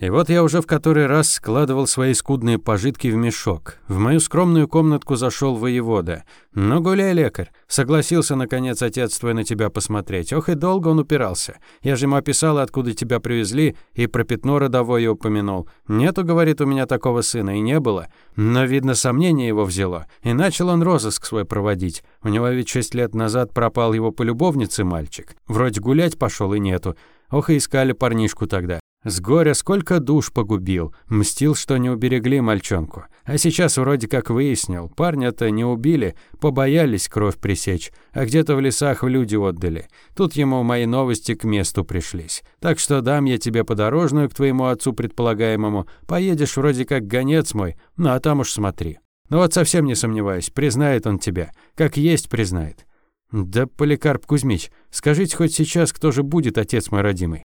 И вот я уже в который раз складывал свои скудные пожитки в мешок. В мою скромную комнатку зашел воевода. «Ну, гуляй, лекарь!» Согласился, наконец, отец твой на тебя посмотреть. Ох, и долго он упирался. Я же ему описал, откуда тебя привезли, и про пятно родовое упомянул. «Нету, — говорит, — у меня такого сына, и не было». Но, видно, сомнение его взяло. И начал он розыск свой проводить. У него ведь шесть лет назад пропал его полюбовницы мальчик. Вроде гулять пошел и нету. Ох, и искали парнишку тогда. С горя сколько душ погубил, мстил, что не уберегли мальчонку. А сейчас вроде как выяснил, парня-то не убили, побоялись кровь пресечь, а где-то в лесах в люди отдали. Тут ему мои новости к месту пришлись. Так что дам я тебе подорожную к твоему отцу предполагаемому, поедешь вроде как гонец мой, ну а там уж смотри. Ну вот совсем не сомневаюсь, признает он тебя, как есть признает. Да, Поликарп Кузьмич, скажите хоть сейчас, кто же будет отец мой родимый?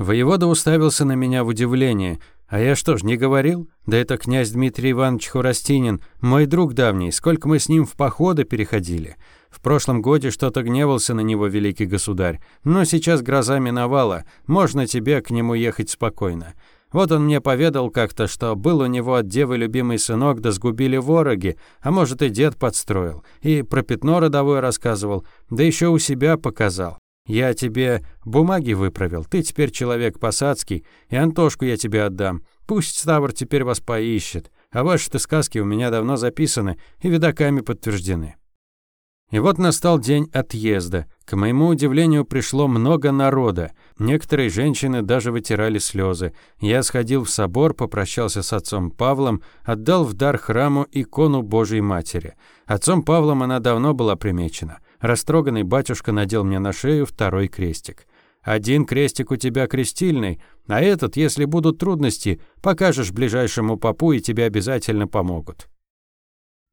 Воевода уставился на меня в удивлении. «А я что ж, не говорил? Да это князь Дмитрий Иванович Хурастинин, мой друг давний, сколько мы с ним в походы переходили. В прошлом годе что-то гневался на него великий государь, но сейчас гроза миновала, можно тебе к нему ехать спокойно». Вот он мне поведал как-то, что был у него от девы любимый сынок, да сгубили вороги, а может и дед подстроил, и про пятно родовое рассказывал, да еще у себя показал. Я тебе бумаги выправил, ты теперь человек посадский, и Антошку я тебе отдам. Пусть Ставр теперь вас поищет, а ваши-то сказки у меня давно записаны и видаками подтверждены». И вот настал день отъезда. К моему удивлению пришло много народа. Некоторые женщины даже вытирали слезы. Я сходил в собор, попрощался с отцом Павлом, отдал в дар храму икону Божией Матери. Отцом Павлом она давно была примечена. Растроганный батюшка надел мне на шею второй крестик. «Один крестик у тебя крестильный, а этот, если будут трудности, покажешь ближайшему папу, и тебе обязательно помогут».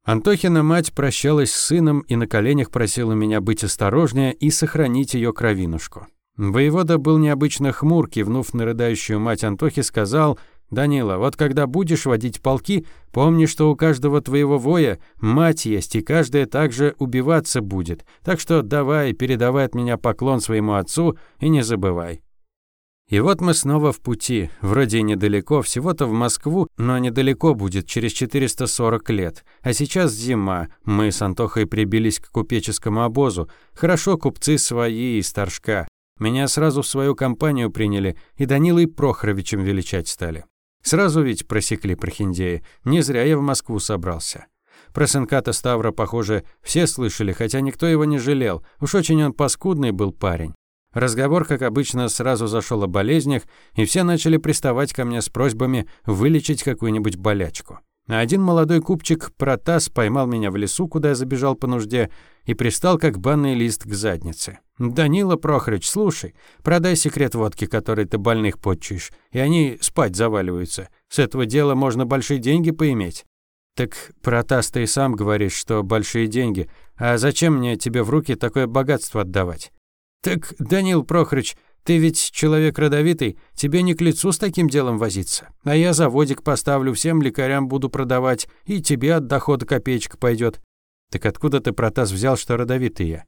Антохина мать прощалась с сыном и на коленях просила меня быть осторожнее и сохранить ее кровинушку. Воевода был необычно хмур, кивнув на рыдающую мать Антохи, сказал, Данила, вот когда будешь водить полки, помни, что у каждого твоего воя мать есть, и каждая также убиваться будет. Так что давай, передавай от меня поклон своему отцу и не забывай». И вот мы снова в пути, вроде недалеко, всего-то в Москву, но недалеко будет, через 440 лет. А сейчас зима, мы с Антохой прибились к купеческому обозу. Хорошо купцы свои и старшка. Меня сразу в свою компанию приняли, и Данилой Прохоровичем величать стали. Сразу ведь просекли прохиндеи. не зря я в Москву собрался. Про Сенката Ставра, похоже, все слышали, хотя никто его не жалел, уж очень он паскудный был парень. Разговор, как обычно, сразу зашел о болезнях, и все начали приставать ко мне с просьбами вылечить какую-нибудь болячку. Один молодой купчик Протас поймал меня в лесу, куда я забежал по нужде, и пристал как банный лист к заднице. «Данила Прохорыч, слушай, продай секрет водки, который ты больных подчишь, и они спать заваливаются. С этого дела можно большие деньги поиметь». «Так, Протас, ты и сам говоришь, что большие деньги. А зачем мне тебе в руки такое богатство отдавать?» «Так, Данил Прохорыч, ты ведь человек родовитый, тебе не к лицу с таким делом возиться. А я заводик поставлю всем лекарям буду продавать, и тебе от дохода копеечка пойдет. Так откуда ты, Протас, взял, что родовитый я?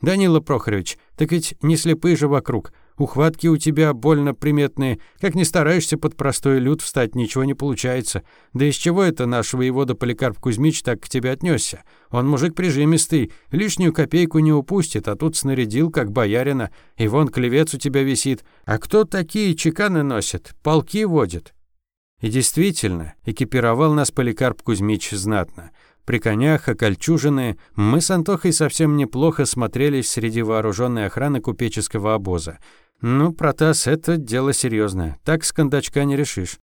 Данила Прохорович, так ведь не слепы же вокруг. Ухватки у тебя больно приметные. Как ни стараешься под простой люд встать, ничего не получается. Да из чего это наш воевода Поликарп Кузьмич так к тебе отнесся? Он мужик прижимистый, лишнюю копейку не упустит, а тут снарядил, как боярина, и вон клевец у тебя висит. А кто такие чеканы носит? Полки водит». И действительно, экипировал нас Поликарп Кузьмич знатно. При конях, окольчужины, мы с Антохой совсем неплохо смотрелись среди вооруженной охраны купеческого обоза. «Ну, Протас, это дело серьезное. Так скандачка не решишь».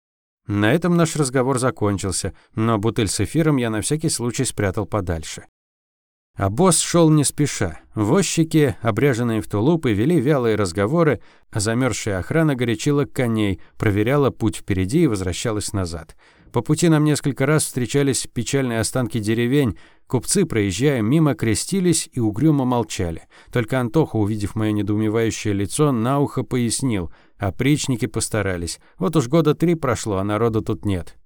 На этом наш разговор закончился, но бутыль с эфиром я на всякий случай спрятал подальше. А босс шел не спеша. Возчики, обряженные в тулупы, вели вялые разговоры, а замерзшая охрана горячила коней, проверяла путь впереди и возвращалась назад. По пути нам несколько раз встречались печальные останки деревень, Купцы, проезжая мимо, крестились и угрюмо молчали. Только Антоха, увидев мое недоумевающее лицо, на ухо пояснил. а причники постарались. Вот уж года три прошло, а народа тут нет.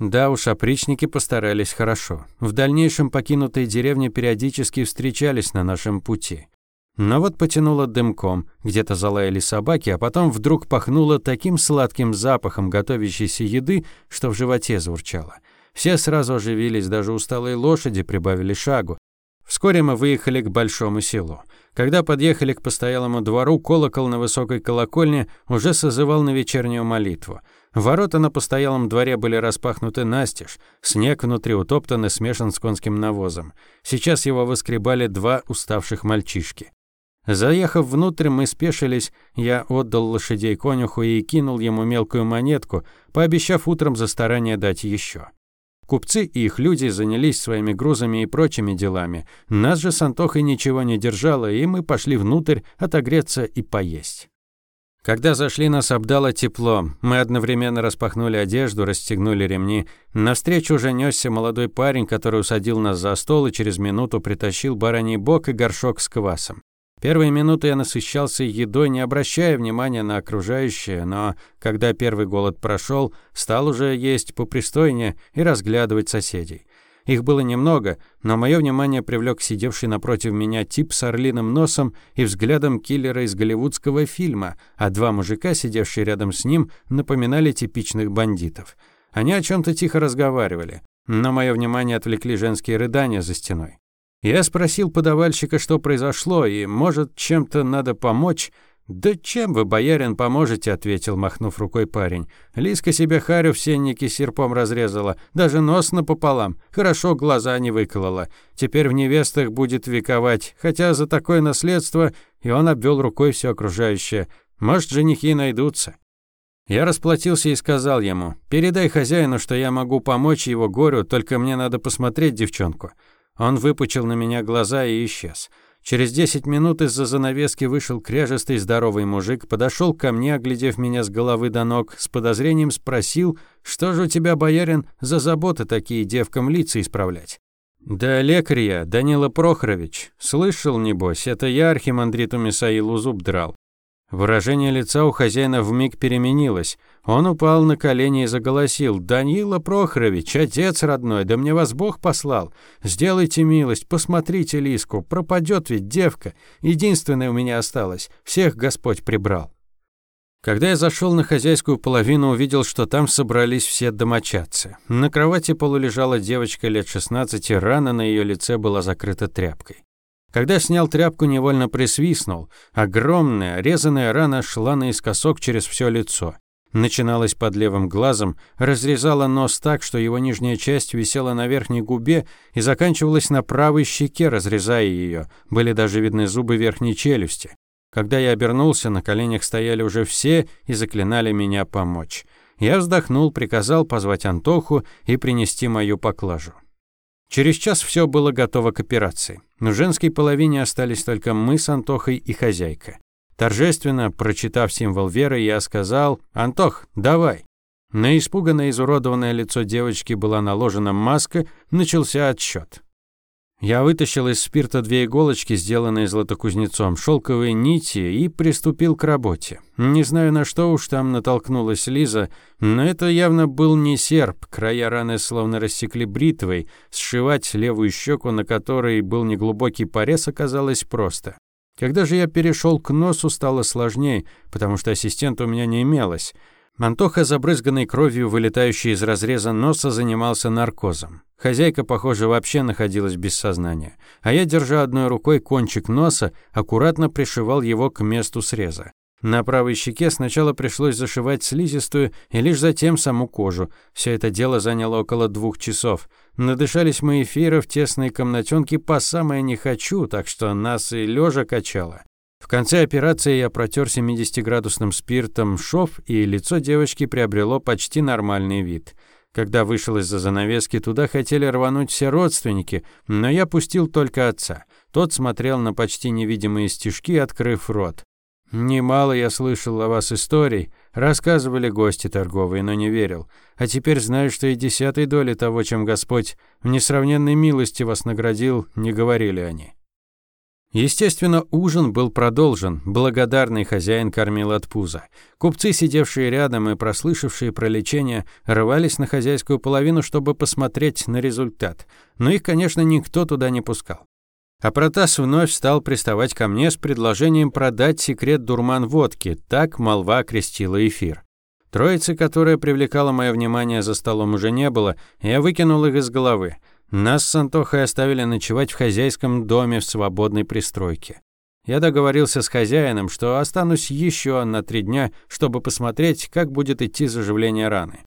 Да уж, опричники постарались хорошо. В дальнейшем покинутые деревни периодически встречались на нашем пути. Но вот потянуло дымком, где-то залаяли собаки, а потом вдруг пахнуло таким сладким запахом готовящейся еды, что в животе заурчало. Все сразу оживились, даже усталые лошади прибавили шагу. Вскоре мы выехали к большому селу. Когда подъехали к постоялому двору, колокол на высокой колокольне уже созывал на вечернюю молитву. Ворота на постоялом дворе были распахнуты настежь, снег внутри утоптан и смешан с конским навозом. Сейчас его выскребали два уставших мальчишки. Заехав внутрь, мы спешились, я отдал лошадей конюху и кинул ему мелкую монетку, пообещав утром за старание дать еще. Купцы и их люди занялись своими грузами и прочими делами. Нас же с Антохой ничего не держало, и мы пошли внутрь отогреться и поесть. Когда зашли, нас обдало тепло. Мы одновременно распахнули одежду, расстегнули ремни. Навстречу уже нёсся молодой парень, который усадил нас за стол и через минуту притащил бараний бок и горшок с квасом. Первые минуты я насыщался едой, не обращая внимания на окружающее, но когда первый голод прошел, стал уже есть попристойнее и разглядывать соседей. Их было немного, но мое внимание привлек сидевший напротив меня тип с орлиным носом и взглядом киллера из голливудского фильма, а два мужика, сидевшие рядом с ним, напоминали типичных бандитов. Они о чем то тихо разговаривали, но мое внимание отвлекли женские рыдания за стеной. Я спросил подавальщика, что произошло, и, может, чем-то надо помочь. «Да чем вы, боярин, поможете?» — ответил, махнув рукой парень. «Лиска себе харю в сеннике серпом разрезала, даже нос напополам, хорошо глаза не выколола. Теперь в невестах будет вековать, хотя за такое наследство...» И он обвел рукой все окружающее. «Может, женихи найдутся?» Я расплатился и сказал ему, «Передай хозяину, что я могу помочь его горю, только мне надо посмотреть девчонку». Он выпучил на меня глаза и исчез. Через 10 минут из-за занавески вышел кряжестый здоровый мужик, подошел ко мне, оглядев меня с головы до ног, с подозрением спросил, что же у тебя, боярин, за заботы такие девкам лица исправлять. «Да лекарь я, Данила Прохорович. Слышал, небось, это я архимандриту Мисаилу зуб драл. Выражение лица у хозяина вмиг переменилось. Он упал на колени и заголосил. «Данила Прохорович, отец родной, да мне вас Бог послал! Сделайте милость, посмотрите Лиску, пропадет ведь девка, единственная у меня осталась, всех Господь прибрал». Когда я зашел на хозяйскую половину, увидел, что там собрались все домочадцы. На кровати полулежала девочка лет 16, рана на ее лице была закрыта тряпкой. Когда снял тряпку, невольно присвистнул. Огромная, резаная рана шла наискосок через все лицо. Начиналась под левым глазом, разрезала нос так, что его нижняя часть висела на верхней губе и заканчивалась на правой щеке, разрезая ее. Были даже видны зубы верхней челюсти. Когда я обернулся, на коленях стояли уже все и заклинали меня помочь. Я вздохнул, приказал позвать Антоху и принести мою поклажу. Через час все было готово к операции. но в женской половине остались только мы с Антохой и хозяйка. Торжественно, прочитав символ веры, я сказал «Антох, давай». На испуганное изуродованное лицо девочки была наложена маска, начался отсчет. Я вытащил из спирта две иголочки, сделанные златокузнецом, шелковые нити, и приступил к работе. Не знаю, на что уж там натолкнулась Лиза, но это явно был не серп. Края раны словно рассекли бритвой. Сшивать левую щеку, на которой был неглубокий порез, оказалось просто. Когда же я перешел к носу, стало сложнее, потому что ассистента у меня не имелось. Антоха, забрызганный кровью, вылетающий из разреза носа, занимался наркозом. Хозяйка, похоже, вообще находилась без сознания, а я, держа одной рукой кончик носа, аккуратно пришивал его к месту среза. На правой щеке сначала пришлось зашивать слизистую и лишь затем саму кожу. Все это дело заняло около двух часов. Надышались мы эфира в тесной комнатенке по самое не хочу, так что нас и лежа качало. В конце операции я протер 70-градусным спиртом шов, и лицо девочки приобрело почти нормальный вид. Когда вышел из-за занавески, туда хотели рвануть все родственники, но я пустил только отца. Тот смотрел на почти невидимые стежки, открыв рот. «Немало я слышал о вас историй», Рассказывали гости торговые, но не верил. А теперь знаю, что и десятой доли того, чем Господь в несравненной милости вас наградил, не говорили они. Естественно, ужин был продолжен, благодарный хозяин кормил от пуза. Купцы, сидевшие рядом и прослышавшие про лечение, рвались на хозяйскую половину, чтобы посмотреть на результат. Но их, конечно, никто туда не пускал. А Протас вновь стал приставать ко мне с предложением продать секрет дурман водки, так молва крестила эфир. Троицы, которая привлекала мое внимание за столом, уже не было, я выкинул их из головы. Нас Сантоха оставили ночевать в хозяйском доме в свободной пристройке. Я договорился с хозяином, что останусь еще на три дня, чтобы посмотреть, как будет идти заживление раны.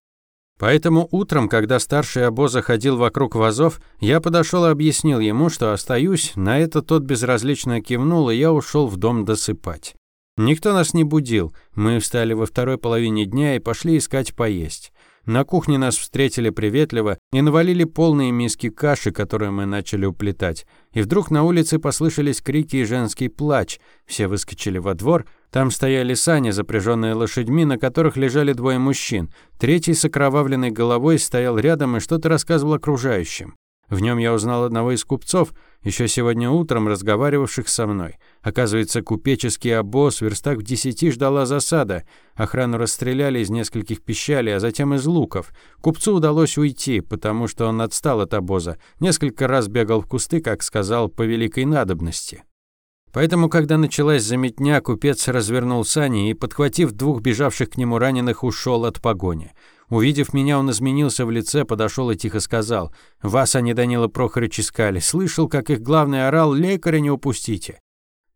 Поэтому утром, когда старший обоза ходил вокруг вазов, я подошел и объяснил ему, что остаюсь, на это тот безразлично кивнул, и я ушел в дом досыпать. Никто нас не будил, мы встали во второй половине дня и пошли искать поесть. На кухне нас встретили приветливо и навалили полные миски каши, которые мы начали уплетать. И вдруг на улице послышались крики и женский плач. Все выскочили во двор. Там стояли сани, запряженные лошадьми, на которых лежали двое мужчин. Третий с окровавленной головой стоял рядом и что-то рассказывал окружающим. В нем я узнал одного из купцов, еще сегодня утром разговаривавших со мной. Оказывается, купеческий обоз в верстах в десяти ждала засада. Охрану расстреляли из нескольких пищалей, а затем из луков. Купцу удалось уйти, потому что он отстал от обоза. Несколько раз бегал в кусты, как сказал, по великой надобности. Поэтому, когда началась заметня, купец развернул сани и, подхватив двух бежавших к нему раненых, ушел от погони. Увидев меня, он изменился в лице, подошел и тихо сказал. «Вас они, Данила Прохорыч, искали. Слышал, как их главный орал, лекаря не упустите».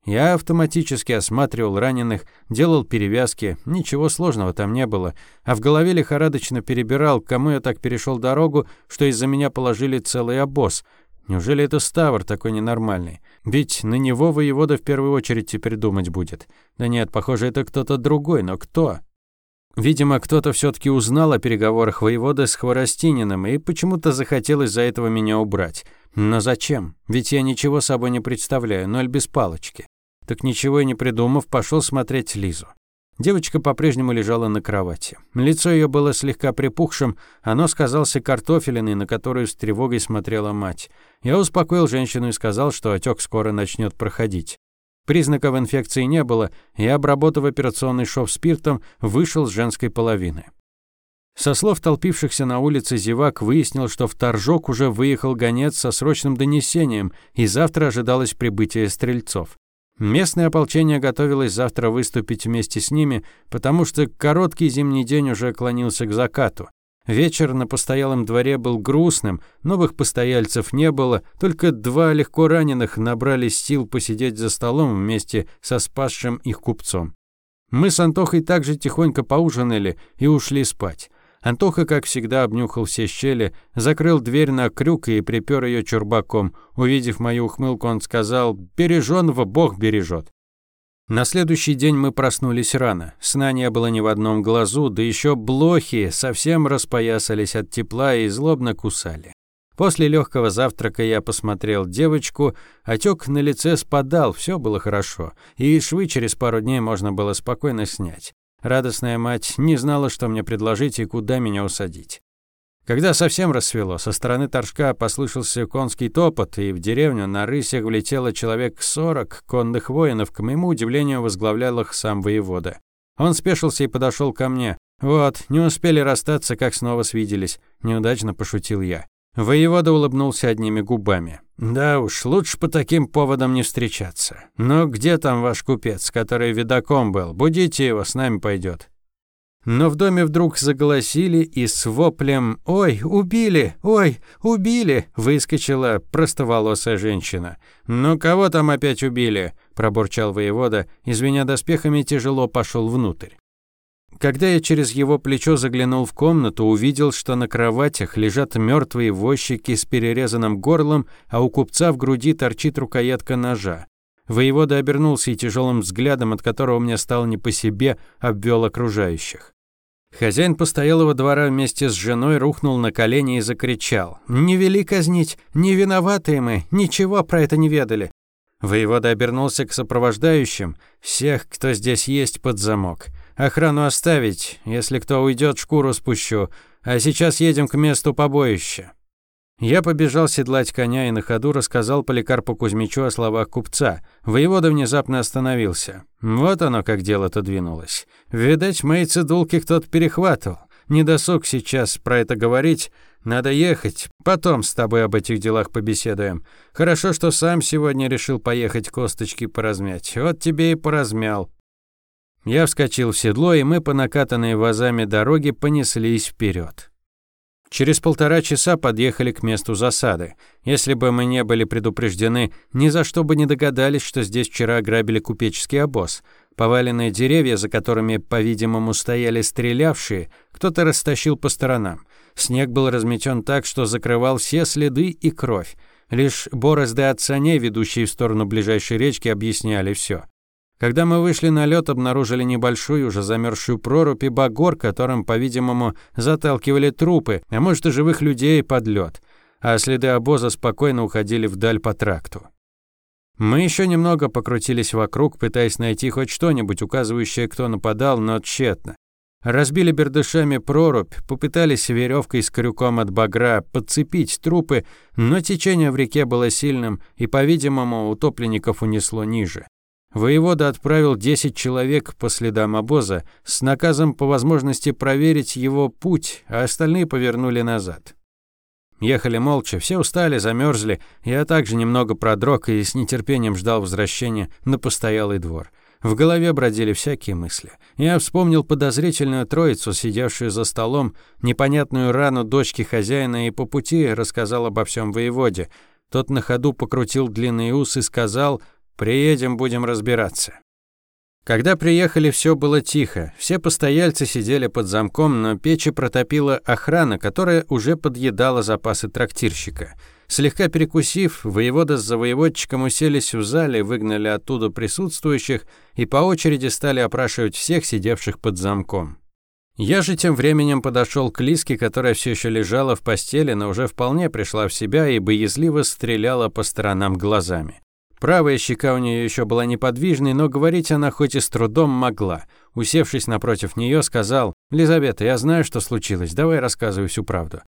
Я автоматически осматривал раненых, делал перевязки, ничего сложного там не было, а в голове лихорадочно перебирал, кому я так перешел дорогу, что из-за меня положили целый обоз. Неужели это Ставр такой ненормальный? Ведь на него воевода в первую очередь теперь думать будет. Да нет, похоже, это кто-то другой, но кто?» Видимо, кто-то все-таки узнал о переговорах воевода с Хворостининым и почему-то захотелось за этого меня убрать. Но зачем? Ведь я ничего собой не представляю, ноль без палочки. Так ничего и не придумав, пошел смотреть Лизу. Девочка по-прежнему лежала на кровати. Лицо ее было слегка припухшим, оно нос казался картофелиной, на которую с тревогой смотрела мать. Я успокоил женщину и сказал, что отек скоро начнет проходить. Признаков инфекции не было, и, обработав операционный шов спиртом, вышел с женской половины. Со слов толпившихся на улице зевак выяснил, что в Торжок уже выехал гонец со срочным донесением, и завтра ожидалось прибытие стрельцов. Местное ополчение готовилось завтра выступить вместе с ними, потому что короткий зимний день уже клонился к закату. Вечер на постоялом дворе был грустным, новых постояльцев не было, только два легко раненых набрали сил посидеть за столом вместе со спасшим их купцом. Мы с Антохой также тихонько поужинали и ушли спать. Антоха, как всегда, обнюхал все щели, закрыл дверь на крюк и припер ее чурбаком. Увидев мою ухмылку, он сказал «Береженного Бог бережет». На следующий день мы проснулись рано. Сна не было ни в одном глазу, да еще блохи совсем распоясались от тепла и злобно кусали. После легкого завтрака я посмотрел девочку, отек на лице спадал, все было хорошо, и швы через пару дней можно было спокойно снять. Радостная мать не знала, что мне предложить и куда меня усадить. Когда совсем рассвело, со стороны торжка послышался конский топот, и в деревню на рысях влетело человек сорок конных воинов, к моему удивлению возглавлял их сам воевода. Он спешился и подошел ко мне. «Вот, не успели расстаться, как снова свиделись», — неудачно пошутил я. Воевода улыбнулся одними губами. «Да уж, лучше по таким поводам не встречаться. Но где там ваш купец, который видаком был? Будите его, с нами пойдет. Но в доме вдруг заголосили и с воплем «Ой, убили! Ой, убили!» выскочила простоволосая женщина. «Ну кого там опять убили?» – пробурчал воевода, извиня доспехами, тяжело пошел внутрь. Когда я через его плечо заглянул в комнату, увидел, что на кроватях лежат мертвые возчики с перерезанным горлом, а у купца в груди торчит рукоятка ножа. Воевода обернулся и тяжелым взглядом, от которого мне стало не по себе, обвел окружающих. Хозяин постоялого двора вместе с женой рухнул на колени и закричал. «Не вели казнить! Не виноваты мы! Ничего про это не ведали!» Воевода обернулся к сопровождающим. «Всех, кто здесь есть, под замок. Охрану оставить. Если кто уйдет, шкуру спущу. А сейчас едем к месту побоища». Я побежал седлать коня и на ходу рассказал Поликарпу Кузьмичу о словах купца. Воевода внезапно остановился. Вот оно как дело-то двинулось. Видать, мои цедулки кто-то перехватывал. Не досуг сейчас про это говорить. Надо ехать. Потом с тобой об этих делах побеседуем. Хорошо, что сам сегодня решил поехать косточки поразмять. Вот тебе и поразмял. Я вскочил в седло, и мы по накатанной вазами дороге понеслись вперед. Через полтора часа подъехали к месту засады. Если бы мы не были предупреждены, ни за что бы не догадались, что здесь вчера ограбили купеческий обоз. Поваленные деревья, за которыми, по-видимому, стояли стрелявшие, кто-то растащил по сторонам. Снег был разметен так, что закрывал все следы и кровь. Лишь борозды от саней, ведущие в сторону ближайшей речки, объясняли все. Когда мы вышли на лёд, обнаружили небольшую, уже замерзшую прорубь и багор, которым, по-видимому, заталкивали трупы, а может и живых людей под лёд. А следы обоза спокойно уходили вдаль по тракту. Мы ещё немного покрутились вокруг, пытаясь найти хоть что-нибудь, указывающее, кто нападал, но тщетно. Разбили бердышами прорубь, попытались верёвкой с крюком от багра подцепить трупы, но течение в реке было сильным, и, по-видимому, утопленников унесло ниже. Воевода отправил 10 человек по следам обоза с наказом по возможности проверить его путь, а остальные повернули назад. Ехали молча, все устали, замерзли. Я также немного продрог и с нетерпением ждал возвращения на постоялый двор. В голове бродили всякие мысли. Я вспомнил подозрительную троицу, сидевшую за столом, непонятную рану дочки хозяина и по пути рассказал обо всем воеводе. Тот на ходу покрутил длинный ус и сказал, Приедем, будем разбираться». Когда приехали, все было тихо. Все постояльцы сидели под замком, но печи протопила охрана, которая уже подъедала запасы трактирщика. Слегка перекусив, воевода с завоеводчиком уселись в зале, выгнали оттуда присутствующих и по очереди стали опрашивать всех, сидевших под замком. Я же тем временем подошел к Лиске, которая все еще лежала в постели, но уже вполне пришла в себя и боязливо стреляла по сторонам глазами. Правая щека у нее еще была неподвижной, но говорить она хоть и с трудом могла. Усевшись напротив нее, сказал, «Лизавета, я знаю, что случилось, давай рассказывай всю правду».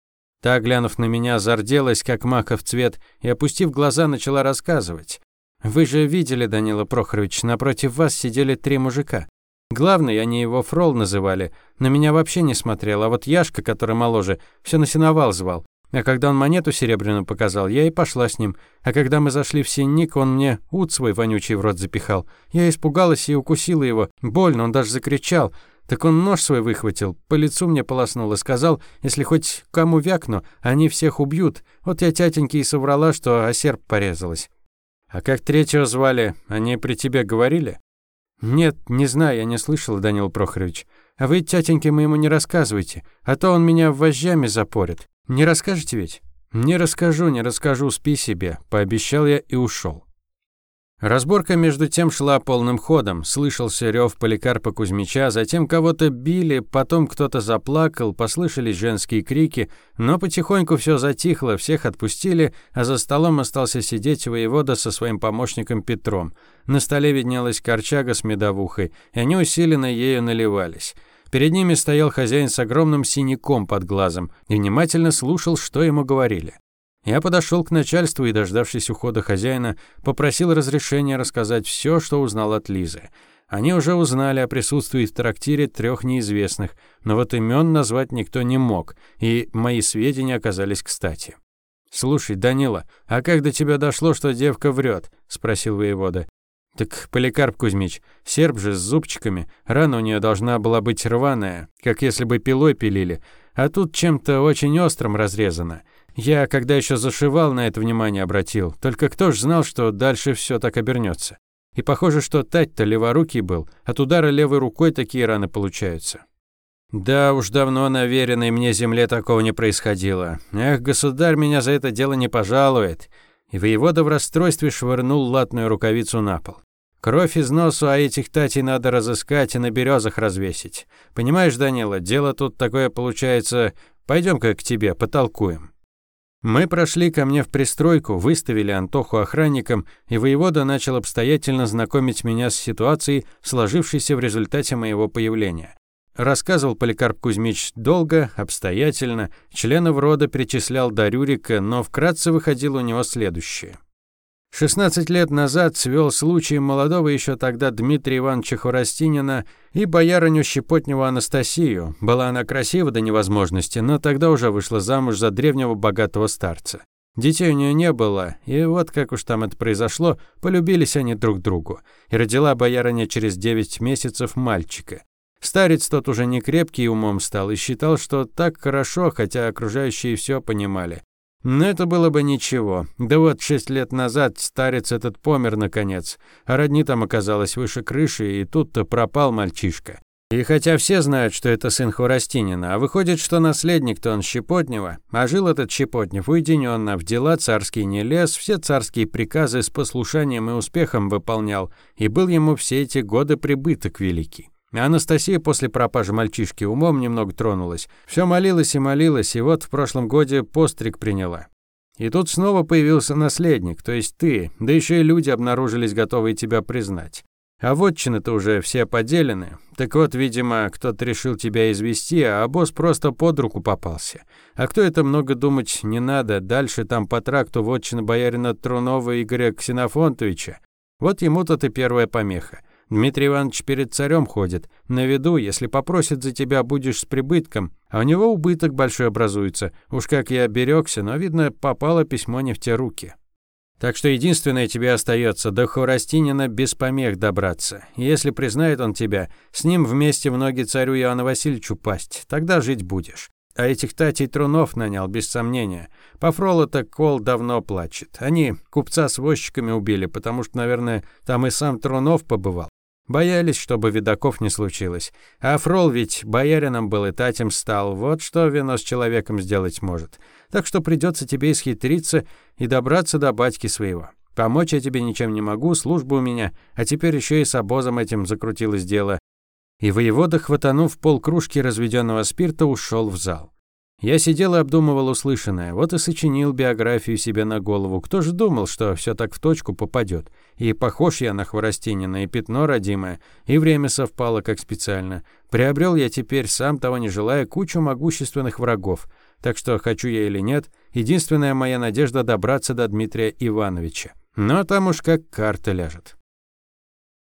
Та, глянув на меня, зарделась, как маков цвет, и, опустив глаза, начала рассказывать. «Вы же видели, Данила Прохорович, напротив вас сидели три мужика. Главный, они его Фрол называли, на меня вообще не смотрел, а вот Яшка, который моложе, все на сеновал звал. А когда он монету серебряную показал, я и пошла с ним. А когда мы зашли в синник, он мне ут свой вонючий в рот запихал. Я испугалась и укусила его. Больно, он даже закричал. Так он нож свой выхватил, по лицу мне полоснул и сказал, если хоть кому вякну, они всех убьют. Вот я тятеньке и соврала, что о осерб порезалась. А как третьего звали, они при тебе говорили? Нет, не знаю, я не слышал, Данил Прохорович. А вы, тятеньке, моему не рассказывайте, а то он меня вожжами запорит. Не расскажете ведь? Не расскажу, не расскажу, спи себе, пообещал я и ушел. Разборка между тем шла полным ходом. Слышался рев Поликарпа Кузьмича, затем кого-то били, потом кто-то заплакал, послышались женские крики, но потихоньку все затихло, всех отпустили, а за столом остался сидеть воевода со своим помощником Петром. На столе виднелась корчага с медовухой, и они усиленно ею наливались. Перед ними стоял хозяин с огромным синяком под глазом и внимательно слушал, что ему говорили. Я подошел к начальству и, дождавшись ухода хозяина, попросил разрешения рассказать все, что узнал от Лизы. Они уже узнали о присутствии в трактире трех неизвестных, но вот имен назвать никто не мог, и мои сведения оказались кстати. «Слушай, Данила, а как до тебя дошло, что девка врет?» — спросил воевода. Так, Поликарп Кузьмич, серб же с зубчиками, рана у нее должна была быть рваная, как если бы пилой пилили, а тут чем-то очень острым разрезано. Я, когда еще зашивал, на это внимание обратил, только кто ж знал, что дальше все так обернется. И похоже, что Тать-то леворукий был, от удара левой рукой такие раны получаются. Да уж давно на веренной мне земле такого не происходило. Эх, государь меня за это дело не пожалует. И воевода в расстройстве швырнул латную рукавицу на пол. Кровь из носу, а этих тати надо разыскать и на березах развесить. Понимаешь, Данила, дело тут такое получается. Пойдем-ка к тебе, потолкуем. Мы прошли ко мне в пристройку, выставили Антоху охранником, и воевода начал обстоятельно знакомить меня с ситуацией, сложившейся в результате моего появления. Рассказывал Поликарп Кузьмич долго, обстоятельно, членов рода перечислял до Рюрика, но вкратце выходило у него следующее. 16 лет назад свел случай молодого еще тогда Дмитрия Ивановича Хворостинина и боярыню Щепотневу Анастасию. Была она красива до невозможности, но тогда уже вышла замуж за древнего богатого старца. Детей у нее не было, и вот как уж там это произошло, полюбились они друг другу. И родила боярыня через 9 месяцев мальчика. Старец тот уже не крепкий умом стал и считал, что так хорошо, хотя окружающие все понимали. Но это было бы ничего. Да вот шесть лет назад старец этот помер наконец. А родни там оказалось выше крыши, и тут-то пропал мальчишка. И хотя все знают, что это сын Хворостинина, а выходит, что наследник-то он Щепотнева, а жил этот Щепотнев уединенно, в дела царские не лез, все царские приказы с послушанием и успехом выполнял, и был ему все эти годы прибыток великий. Анастасия после пропажи мальчишки умом немного тронулась. Все молилась и молилась, и вот в прошлом годе постриг приняла. И тут снова появился наследник, то есть ты, да еще и люди обнаружились готовые тебя признать. А вотчины-то уже все поделены. Так вот, видимо, кто-то решил тебя извести, а босс просто под руку попался. А кто это много думать не надо, дальше там по тракту вотчина боярина Трунова Игоря Ксенофонтовича. Вот ему-то ты первая помеха. Дмитрий Иванович перед царем ходит, на виду, если попросит за тебя, будешь с прибытком. А у него убыток большой образуется. Уж как я берегся, но, видно, попало письмо не в те руки. Так что единственное тебе остается до Хворостинина без помех добраться. Если признает он тебя, с ним вместе в ноги царю Иоанну Васильевичу пасть, тогда жить будешь. А этих татей трунов нанял, без сомнения. По Фролу-то Кол давно плачет. Они купца с возчиками убили, потому что, наверное, там и сам Трунов побывал. Боялись, чтобы видаков не случилось. А Фрол ведь боярином был и татем стал. Вот что вино с человеком сделать может. Так что придется тебе исхитриться и добраться до батьки своего. Помочь я тебе ничем не могу, служба у меня, а теперь еще и с обозом этим закрутилось дело». И воевода, хватанув полкружки разведенного спирта, ушел в зал. Я сидел и обдумывал услышанное. Вот и сочинил биографию себе на голову. Кто же думал, что все так в точку попадет? И похож я на Хворостинина, и пятно родимое, и время совпало как специально. Приобрел я теперь, сам того не желая, кучу могущественных врагов. Так что, хочу я или нет, единственная моя надежда добраться до Дмитрия Ивановича. Но там уж как карта ляжет.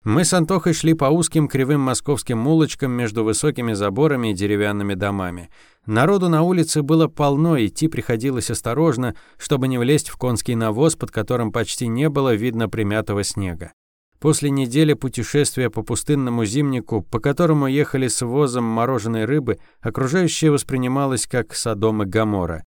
Мы с Антохой шли по узким кривым московским улочкам между высокими заборами и деревянными домами. Народу на улице было полно, идти приходилось осторожно, чтобы не влезть в конский навоз, под которым почти не было видно примятого снега. После недели путешествия по пустынному зимнику, по которому ехали с возом мороженой рыбы, окружающее воспринималось как Содом и Гамора.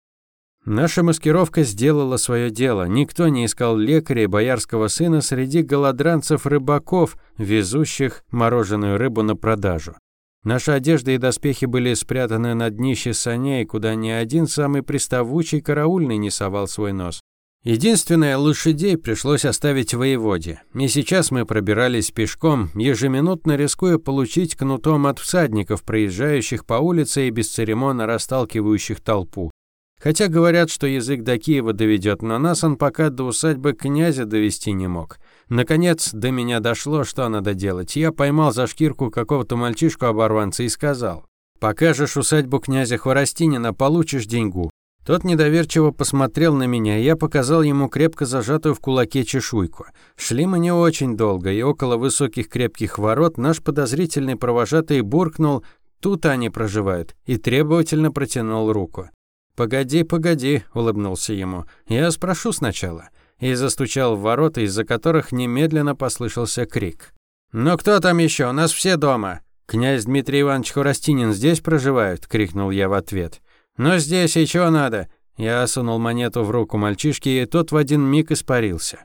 Наша маскировка сделала свое дело. Никто не искал лекаря боярского сына среди голодранцев-рыбаков, везущих мороженую рыбу на продажу. Наша одежда и доспехи были спрятаны на днище саней, куда ни один самый приставучий караульный не совал свой нос. Единственное, лошадей пришлось оставить в воеводе. И сейчас мы пробирались пешком, ежеминутно рискуя получить кнутом от всадников, проезжающих по улице и бесцеремонно расталкивающих толпу. Хотя говорят, что язык до Киева доведет, но нас он пока до усадьбы князя довести не мог. Наконец до меня дошло, что надо делать. Я поймал за шкирку какого-то мальчишку-оборванца и сказал, «Покажешь усадьбу князя Хворостинина, получишь деньгу». Тот недоверчиво посмотрел на меня, и я показал ему крепко зажатую в кулаке чешуйку. Шли мы не очень долго, и около высоких крепких ворот наш подозрительный провожатый буркнул «Тут они проживают» и требовательно протянул руку. «Погоди, погоди», — улыбнулся ему. «Я спрошу сначала». И застучал в ворота, из-за которых немедленно послышался крик. «Ну кто там еще? У нас все дома!» «Князь Дмитрий Иванович Хурастинин здесь проживают?» — крикнул я в ответ. «Но здесь и чего надо?» Я сунул монету в руку мальчишки, и тот в один миг испарился.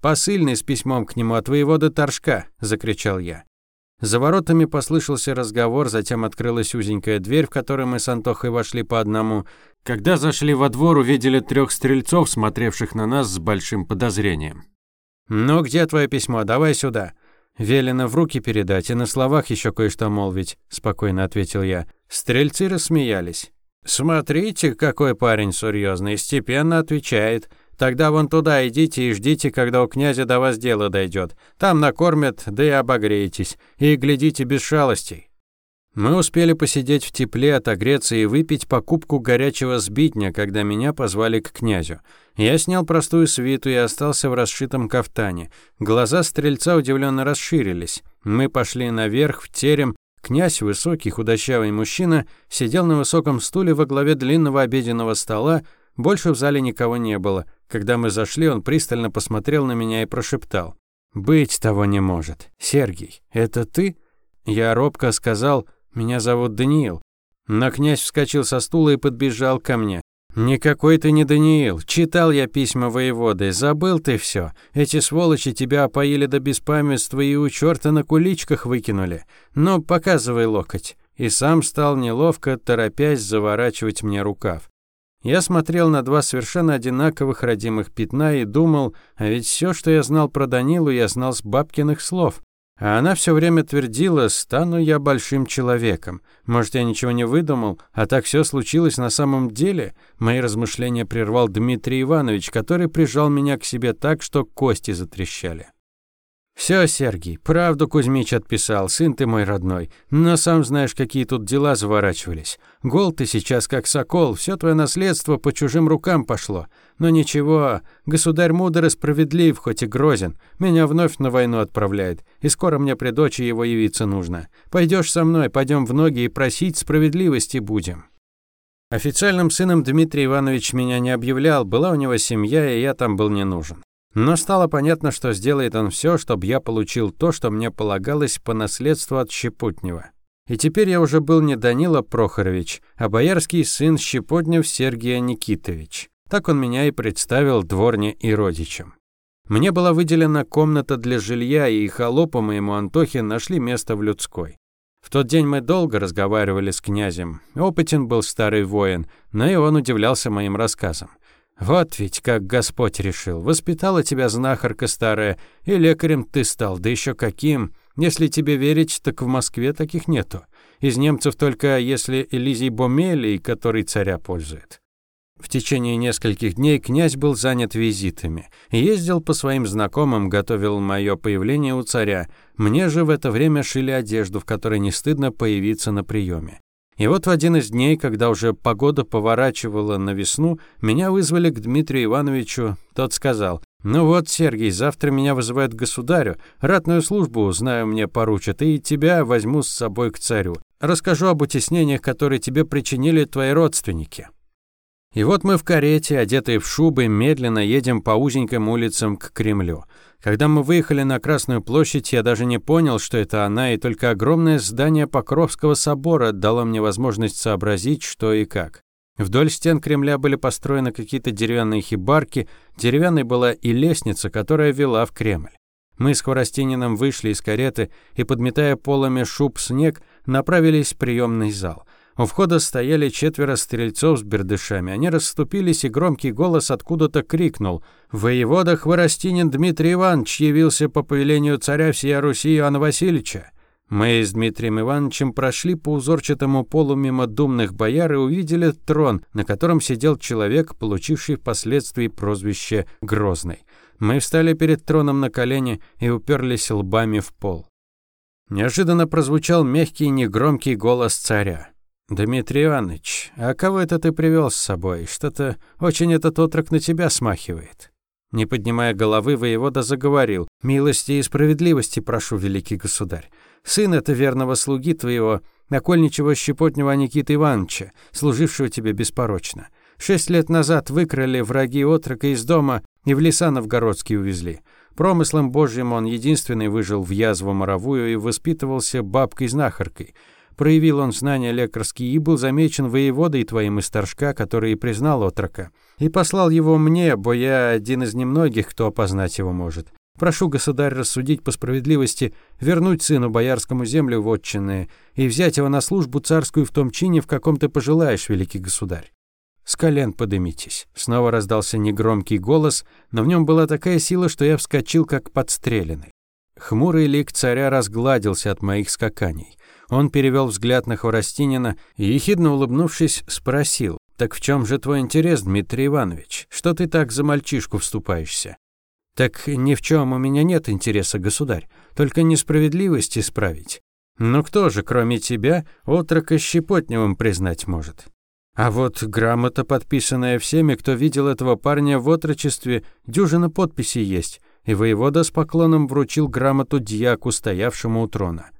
«Посыльный с письмом к нему от воевода Торжка!» — закричал я. За воротами послышался разговор, затем открылась узенькая дверь, в которую мы с Антохой вошли по одному когда зашли во двор, увидели трех стрельцов, смотревших на нас с большим подозрением. «Ну, где твое письмо? Давай сюда!» «Велено в руки передать и на словах еще кое-что молвить», — спокойно ответил я. Стрельцы рассмеялись. «Смотрите, какой парень серьезный, степенно отвечает. Тогда вон туда идите и ждите, когда у князя до вас дело дойдет. Там накормят, да и обогреетесь. И глядите без шалостей». Мы успели посидеть в тепле, отогреться и выпить покупку горячего сбитня, когда меня позвали к князю. Я снял простую свиту и остался в расшитом кафтане. Глаза стрельца удивленно расширились. Мы пошли наверх, в терем. Князь, высокий, худощавый мужчина, сидел на высоком стуле во главе длинного обеденного стола. Больше в зале никого не было. Когда мы зашли, он пристально посмотрел на меня и прошептал. «Быть того не может. Сергий, это ты?» Я робко сказал меня зовут Даниил». Но князь вскочил со стула и подбежал ко мне. «Никакой ты не Даниил. Читал я письма воеводы. Забыл ты все. Эти сволочи тебя опоили до беспамятства и у черта на куличках выкинули. Ну, показывай локоть». И сам стал неловко, торопясь заворачивать мне рукав. Я смотрел на два совершенно одинаковых родимых пятна и думал, а ведь все, что я знал про Данилу, я знал с бабкиных слов. А она все время твердила, стану я большим человеком. Может, я ничего не выдумал, а так все случилось на самом деле? Мои размышления прервал Дмитрий Иванович, который прижал меня к себе так, что кости затрещали. «Все, Сергий, правду Кузьмич отписал, сын ты мой родной. Но сам знаешь, какие тут дела заворачивались. Гол ты сейчас как сокол, все твое наследство по чужим рукам пошло. Но ничего, государь мудр и справедлив, хоть и грозен. Меня вновь на войну отправляет, и скоро мне при дочи его явиться нужно. Пойдешь со мной, пойдем в ноги и просить справедливости будем». Официальным сыном Дмитрий Иванович меня не объявлял, была у него семья, и я там был не нужен. Но стало понятно, что сделает он все, чтобы я получил то, что мне полагалось по наследству от Щепутнева. И теперь я уже был не Данила Прохорович, а боярский сын Щепотнев Сергия Никитович. Так он меня и представил дворне и родичам. Мне была выделена комната для жилья, и холопу моему Антохе нашли место в людской. В тот день мы долго разговаривали с князем. Опытен был старый воин, но и он удивлялся моим рассказам. Вот ведь как Господь решил, воспитала тебя знахарка старая, и лекарем ты стал, да еще каким. Если тебе верить, так в Москве таких нету. Из немцев только если Элизий Бомелий, который царя пользует. В течение нескольких дней князь был занят визитами. Ездил по своим знакомым, готовил моё появление у царя. Мне же в это время шили одежду, в которой не стыдно появиться на приеме. И вот в один из дней, когда уже погода поворачивала на весну, меня вызвали к Дмитрию Ивановичу. Тот сказал, «Ну вот, Сергей, завтра меня вызывают к государю. Ратную службу, знаю, мне поручат, и тебя возьму с собой к царю. Расскажу об утеснениях, которые тебе причинили твои родственники». И вот мы в карете, одетые в шубы, медленно едем по узеньким улицам к Кремлю. Когда мы выехали на Красную площадь, я даже не понял, что это она, и только огромное здание Покровского собора дало мне возможность сообразить, что и как. Вдоль стен Кремля были построены какие-то деревянные хибарки, деревянной была и лестница, которая вела в Кремль. Мы с Хворостининым вышли из кареты и, подметая полами шуб снег, направились в приемный зал – у Входа стояли четверо стрельцов с бердышами. Они расступились, и громкий голос откуда-то крикнул. «Воевода Хворостинин Дмитрий Иванович явился по повелению царя всея Руси Иоанна Васильевича». Мы с Дмитрием Ивановичем прошли по узорчатому полу мимо думных бояр и увидели трон, на котором сидел человек, получивший впоследствии прозвище «Грозный». Мы встали перед троном на колени и уперлись лбами в пол. Неожиданно прозвучал мягкий негромкий голос царя. Дмитрий Иванович, а кого это ты привел с собой? Что-то очень этот отрок на тебя смахивает». Не поднимая головы, воевода заговорил. «Милости и справедливости прошу, великий государь. Сын это верного слуги твоего, накольничего щепотнего Никиты Ивановича, служившего тебе беспорочно. Шесть лет назад выкрали враги отрока из дома и в леса новгородские увезли. Промыслом божьим он единственный выжил в язву моровую и воспитывался бабкой-знахаркой». Проявил он знания лекарские и был замечен воеводой твоим из торжка, который и признал отрока. И послал его мне, бо я один из немногих, кто опознать его может. Прошу, государь, рассудить по справедливости, вернуть сыну боярскому землю вотчины и взять его на службу царскую в том чине, в каком ты пожелаешь, великий государь. «С колен подымитесь!» Снова раздался негромкий голос, но в нем была такая сила, что я вскочил, как подстреленный. Хмурый лик царя разгладился от моих скаканий. Он перевел взгляд на Хворостинина и, ехидно улыбнувшись, спросил. «Так в чем же твой интерес, Дмитрий Иванович? Что ты так за мальчишку вступаешься?» «Так ни в чем у меня нет интереса, государь. Только несправедливость исправить. Но кто же, кроме тебя, отрока щепотневым признать может?» А вот грамота, подписанная всеми, кто видел этого парня в отрочестве, дюжина подписей есть, и воевода с поклоном вручил грамоту дьяку, стоявшему у трона.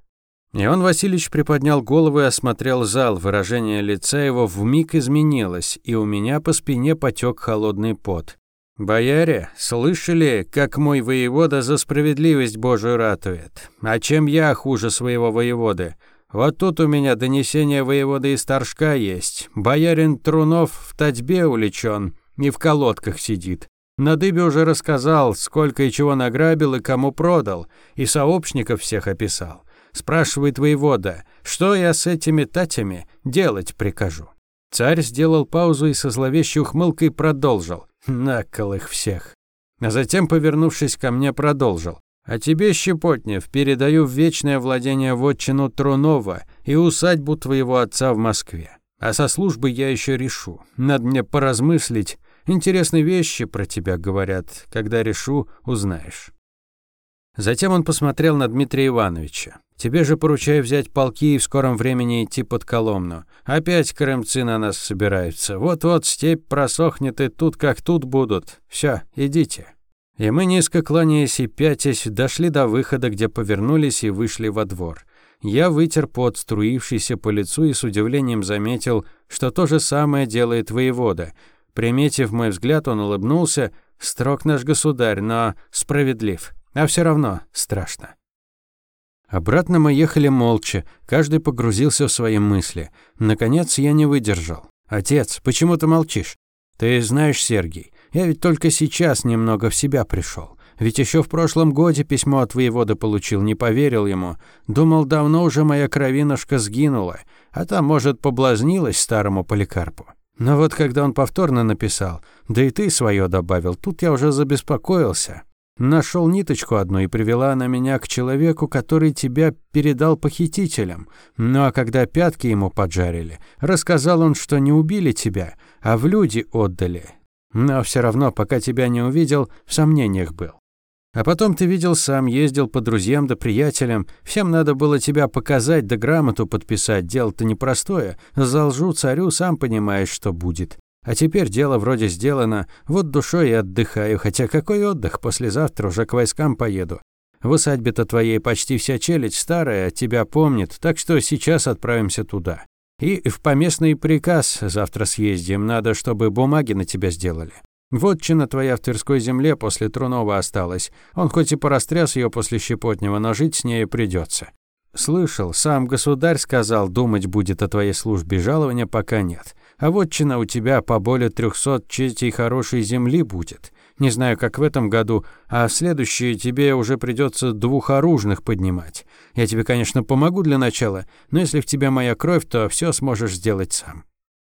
И Васильевич приподнял голову и осмотрел зал. Выражение лица его вмиг изменилось, и у меня по спине потек холодный пот. «Бояре, слышали, как мой воевода за справедливость Божию ратует? А чем я хуже своего воеводы? Вот тут у меня донесение воеводы и старшка есть. Боярин Трунов в татьбе увлечен и в колодках сидит. На дыбе уже рассказал, сколько и чего награбил и кому продал, и сообщников всех описал. Спрашивает воевода, что я с этими татями делать прикажу? Царь сделал паузу и со зловещей ухмылкой продолжил. Накол их всех. А затем, повернувшись ко мне, продолжил. А тебе, Щепотнев, передаю в вечное владение вотчину Трунова и усадьбу твоего отца в Москве. А со службы я еще решу. Надо мне поразмыслить. Интересные вещи про тебя говорят. Когда решу, узнаешь. Затем он посмотрел на Дмитрия Ивановича. Тебе же поручаю взять полки и в скором времени идти под Коломну. Опять крымцы на нас собираются. Вот-вот степь просохнет, и тут как тут будут. Все, идите». И мы, низко кланяясь и пятясь, дошли до выхода, где повернулись и вышли во двор. Я вытер пот, струившийся по лицу, и с удивлением заметил, что то же самое делает воевода. Приметив мой взгляд, он улыбнулся. «Строг наш государь, но справедлив. А все равно страшно». Обратно мы ехали молча, каждый погрузился в свои мысли. Наконец я не выдержал. «Отец, почему ты молчишь?» «Ты знаешь, Сергей, я ведь только сейчас немного в себя пришел. Ведь еще в прошлом годе письмо от воевода получил, не поверил ему. Думал, давно уже моя кровинушка сгинула, а там, может, поблазнилась старому поликарпу. Но вот когда он повторно написал, да и ты свое добавил, тут я уже забеспокоился» нашел ниточку одну и привела она меня к человеку, который тебя передал похитителям. Ну а когда пятки ему поджарили, рассказал он, что не убили тебя, а в люди отдали. Но все равно, пока тебя не увидел, в сомнениях был. А потом ты видел сам, ездил по друзьям да приятелям. Всем надо было тебя показать да грамоту подписать. Дело-то непростое. Залжу царю, сам понимаешь, что будет. А теперь дело вроде сделано. Вот душой и отдыхаю, хотя какой отдых? Послезавтра уже к войскам поеду. В усадьбе-то твоей почти вся челядь старая, тебя помнит, так что сейчас отправимся туда. И в поместный приказ завтра съездим, надо, чтобы бумаги на тебя сделали. Вотчина твоя в Тверской земле после Трунова осталась. Он хоть и порастряс ее после Щепотнева, но жить с ней придется. Слышал, сам государь сказал, думать будет о твоей службе жалования пока нет. А вот чина у тебя по более 300 честей хорошей земли будет. Не знаю, как в этом году, а следующие тебе уже придется двухоружных поднимать. Я тебе, конечно, помогу для начала, но если в тебя моя кровь, то все сможешь сделать сам».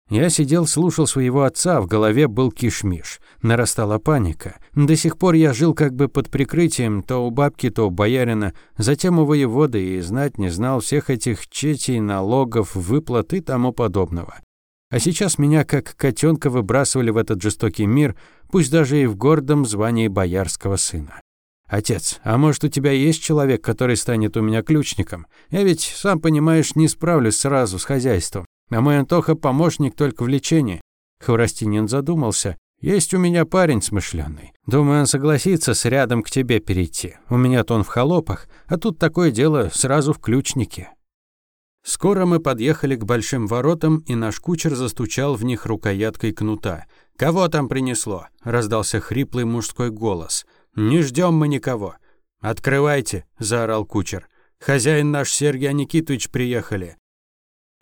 Я сидел, слушал своего отца, в голове был кишмиш. Нарастала паника. До сих пор я жил как бы под прикрытием то у бабки, то у боярина, затем у воеводы и знать не знал всех этих четей, налогов, выплаты и тому подобного. А сейчас меня, как котенка, выбрасывали в этот жестокий мир, пусть даже и в гордом звании боярского сына. «Отец, а может, у тебя есть человек, который станет у меня ключником? Я ведь, сам понимаешь, не справлюсь сразу с хозяйством. А мой Антоха помощник только в лечении». Хворостинин задумался. «Есть у меня парень смышленый. Думаю, он согласится с рядом к тебе перейти. У меня-то он в холопах, а тут такое дело сразу в ключнике». Скоро мы подъехали к большим воротам, и наш кучер застучал в них рукояткой кнута. «Кого там принесло?» — раздался хриплый мужской голос. «Не ждем мы никого!» «Открывайте!» — заорал кучер. «Хозяин наш Сергей Никитович приехали!»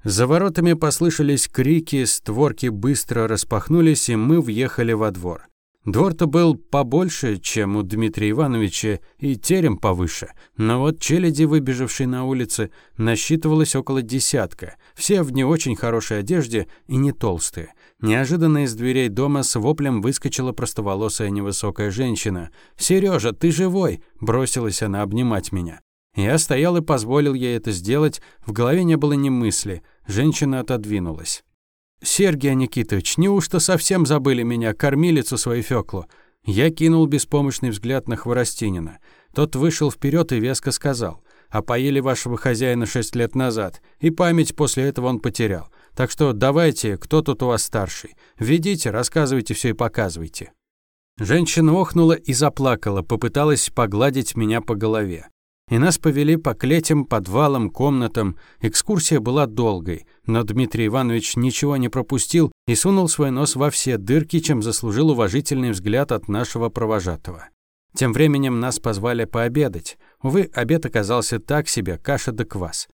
За воротами послышались крики, створки быстро распахнулись, и мы въехали во двор. Двор-то был побольше, чем у Дмитрия Ивановича, и терем повыше. Но вот челяди, выбежавшей на улице, насчитывалось около десятка. Все в не очень хорошей одежде и не толстые. Неожиданно из дверей дома с воплем выскочила простоволосая невысокая женщина. «Серёжа, ты живой!» – бросилась она обнимать меня. Я стоял и позволил ей это сделать, в голове не было ни мысли. Женщина отодвинулась. «Сергия Никитович, неужто совсем забыли меня, кормилицу свою Фёклу?» Я кинул беспомощный взгляд на Хворостинина. Тот вышел вперед и веско сказал, «А поели вашего хозяина шесть лет назад, и память после этого он потерял. Так что давайте, кто тут у вас старший? Ведите, рассказывайте все и показывайте». Женщина охнула и заплакала, попыталась погладить меня по голове и нас повели по клетям, подвалам, комнатам. Экскурсия была долгой, но Дмитрий Иванович ничего не пропустил и сунул свой нос во все дырки, чем заслужил уважительный взгляд от нашего провожатого. Тем временем нас позвали пообедать. Увы, обед оказался так себе, каша да квас.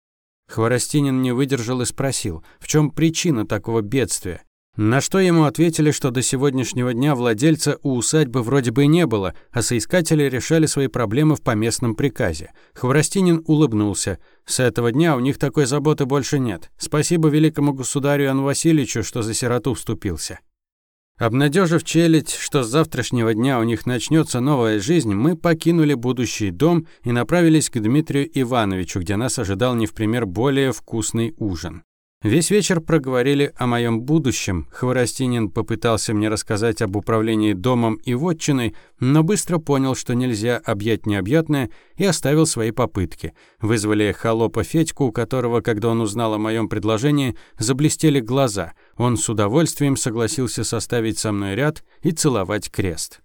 Хворостинин не выдержал и спросил, в чем причина такого бедствия. На что ему ответили, что до сегодняшнего дня владельца у усадьбы вроде бы не было, а соискатели решали свои проблемы в поместном приказе. Хворостинин улыбнулся. «С этого дня у них такой заботы больше нет. Спасибо великому государю Иоанну Васильевичу, что за сироту вступился». Обнадежив челядь, что с завтрашнего дня у них начнется новая жизнь, мы покинули будущий дом и направились к Дмитрию Ивановичу, где нас ожидал не в пример более вкусный ужин. Весь вечер проговорили о моем будущем. Хворостинин попытался мне рассказать об управлении домом и вотчиной, но быстро понял, что нельзя объять необъятное, и оставил свои попытки. Вызвали холопа Федьку, у которого, когда он узнал о моем предложении, заблестели глаза. Он с удовольствием согласился составить со мной ряд и целовать крест.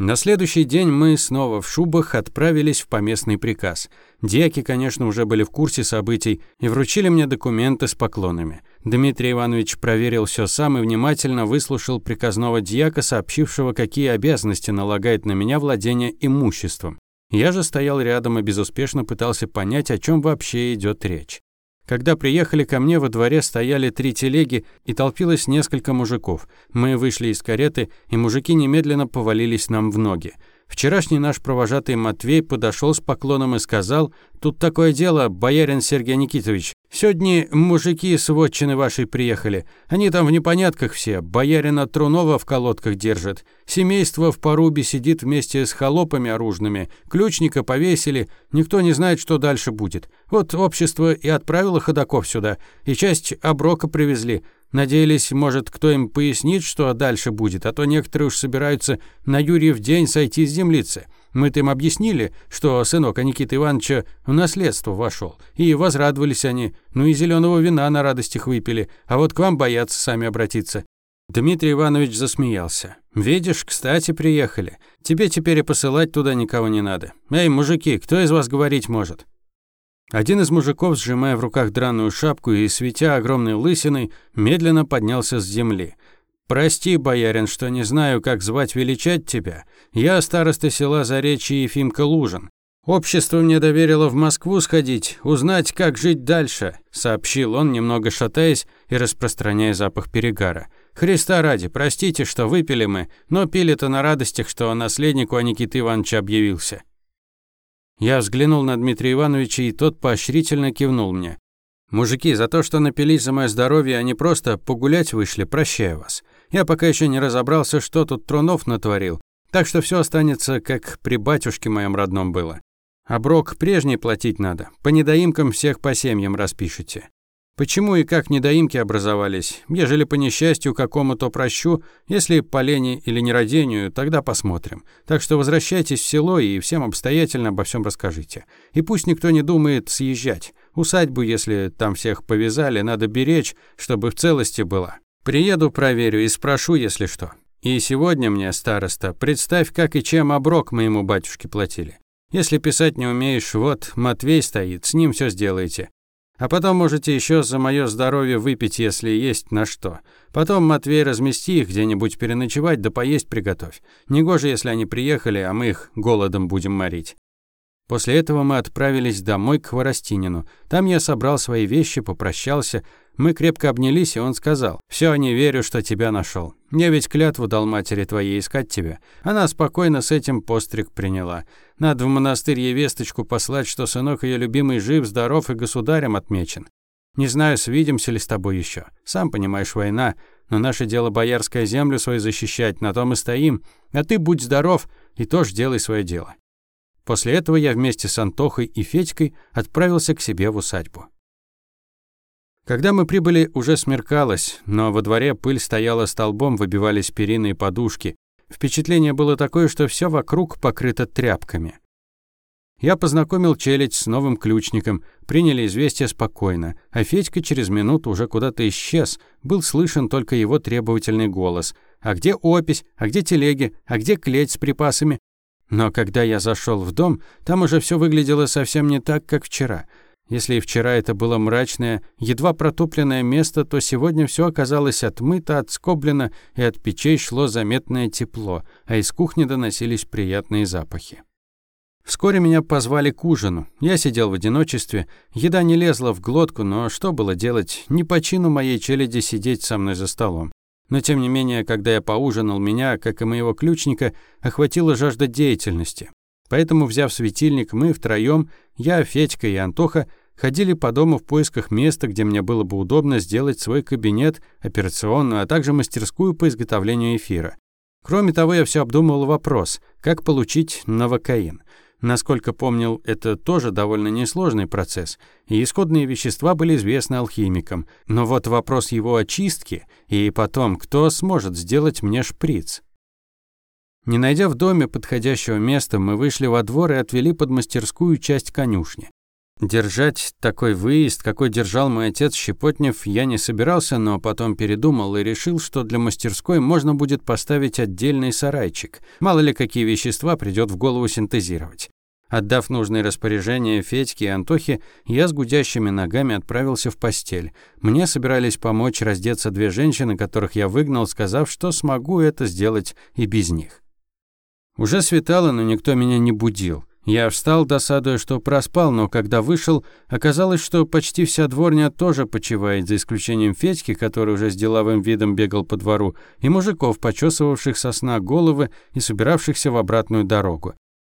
На следующий день мы снова в шубах отправились в поместный приказ. Дьяки, конечно, уже были в курсе событий и вручили мне документы с поклонами. Дмитрий Иванович проверил все сам и внимательно выслушал приказного дьяка, сообщившего, какие обязанности налагает на меня владение имуществом. Я же стоял рядом и безуспешно пытался понять, о чем вообще идет речь. Когда приехали ко мне во дворе стояли три телеги и толпилось несколько мужиков. Мы вышли из кареты, и мужики немедленно повалились нам в ноги. Вчерашний наш провожатый Матвей подошел с поклоном и сказал, «Тут такое дело, боярин Сергей Никитович. Сегодня мужики с вотчины вашей приехали. Они там в непонятках все. Боярина Трунова в колодках держат. Семейство в порубе сидит вместе с холопами оружными. Ключника повесили. Никто не знает, что дальше будет. Вот общество и отправило ходаков сюда. И часть оброка привезли. Надеялись, может, кто им пояснит, что дальше будет, а то некоторые уж собираются на Юрьев день сойти с землицы. Мы-то им объяснили, что сынок Никиты Ивановича в наследство вошел, и возрадовались они, ну и зеленого вина на радостях выпили, а вот к вам боятся сами обратиться. Дмитрий Иванович засмеялся. «Видишь, кстати, приехали. Тебе теперь и посылать туда никого не надо. Эй, мужики, кто из вас говорить может?» Один из мужиков, сжимая в руках драную шапку и светя огромной лысиной, медленно поднялся с земли. «Прости, боярин, что не знаю, как звать величать тебя. Я староста села Заречье Ефимка Лужин. Общество мне доверило в Москву сходить, узнать, как жить дальше», — сообщил он, немного шатаясь и распространяя запах перегара. «Христа ради, простите, что выпили мы, но пили-то на радостях, что наследнику о Никиты Ивановича объявился». Я взглянул на Дмитрия Ивановича, и тот поощрительно кивнул мне. «Мужики, за то, что напились за мое здоровье, они просто погулять вышли, прощаю вас. Я пока еще не разобрался, что тут Трунов натворил, так что все останется, как при батюшке моем родном было. А брок прежний платить надо, по недоимкам всех по семьям распишите. Почему и как недоимки образовались? Ежели по несчастью какому, то прощу. Если по лени или нерадению, тогда посмотрим. Так что возвращайтесь в село и всем обстоятельно обо всем расскажите. И пусть никто не думает съезжать. Усадьбу, если там всех повязали, надо беречь, чтобы в целости была. Приеду, проверю и спрошу, если что. И сегодня мне, староста, представь, как и чем оброк моему батюшке платили. Если писать не умеешь, вот Матвей стоит, с ним все сделаете. А потом можете еще за мое здоровье выпить, если есть на что. Потом, Матвей, размести их где-нибудь переночевать, да поесть приготовь. Негоже, если они приехали, а мы их голодом будем морить. После этого мы отправились домой к Хворостинину. Там я собрал свои вещи, попрощался, мы крепко обнялись, и он сказал, «Все, не верю, что тебя нашел. Я ведь клятву дал матери твоей искать тебя. Она спокойно с этим постриг приняла. Надо в монастырь ей весточку послать, что сынок её любимый жив, здоров и государем отмечен. Не знаю, свидимся ли с тобой ещё. Сам понимаешь, война, но наше дело боярская землю свою защищать, на том и стоим. А ты будь здоров и тоже делай своё дело». После этого я вместе с Антохой и Федькой отправился к себе в усадьбу. Когда мы прибыли, уже смеркалось, но во дворе пыль стояла столбом, выбивались перины и подушки. Впечатление было такое, что все вокруг покрыто тряпками. Я познакомил челядь с новым ключником, приняли известие спокойно, а Федька через минуту уже куда-то исчез, был слышен только его требовательный голос. «А где опись? А где телеги? А где клеть с припасами?» Но когда я зашел в дом, там уже все выглядело совсем не так, как вчера — если вчера это было мрачное, едва протопленное место, то сегодня все оказалось отмыто, отскоблено, и от печей шло заметное тепло, а из кухни доносились приятные запахи. Вскоре меня позвали к ужину. Я сидел в одиночестве, еда не лезла в глотку, но что было делать, не по чину моей челяди сидеть со мной за столом. Но тем не менее, когда я поужинал, меня, как и моего ключника, охватила жажда деятельности. Поэтому, взяв светильник, мы втроем, я, Федька и Антоха, ходили по дому в поисках места, где мне было бы удобно сделать свой кабинет, операционную, а также мастерскую по изготовлению эфира. Кроме того, я все обдумывал вопрос, как получить новокаин. Насколько помнил, это тоже довольно несложный процесс, и исходные вещества были известны алхимикам. Но вот вопрос его очистки, и потом, кто сможет сделать мне шприц? Не найдя в доме подходящего места, мы вышли во двор и отвели под мастерскую часть конюшни. Держать такой выезд, какой держал мой отец Щепотнев, я не собирался, но потом передумал и решил, что для мастерской можно будет поставить отдельный сарайчик. Мало ли какие вещества придёт в голову синтезировать. Отдав нужные распоряжения Федьке и Антохе, я с гудящими ногами отправился в постель. Мне собирались помочь раздеться две женщины, которых я выгнал, сказав, что смогу это сделать и без них. Уже светало, но никто меня не будил. Я встал, досадуя, что проспал, но когда вышел, оказалось, что почти вся дворня тоже почивает, за исключением Федьки, который уже с деловым видом бегал по двору, и мужиков, почесывавших со сна головы и собиравшихся в обратную дорогу.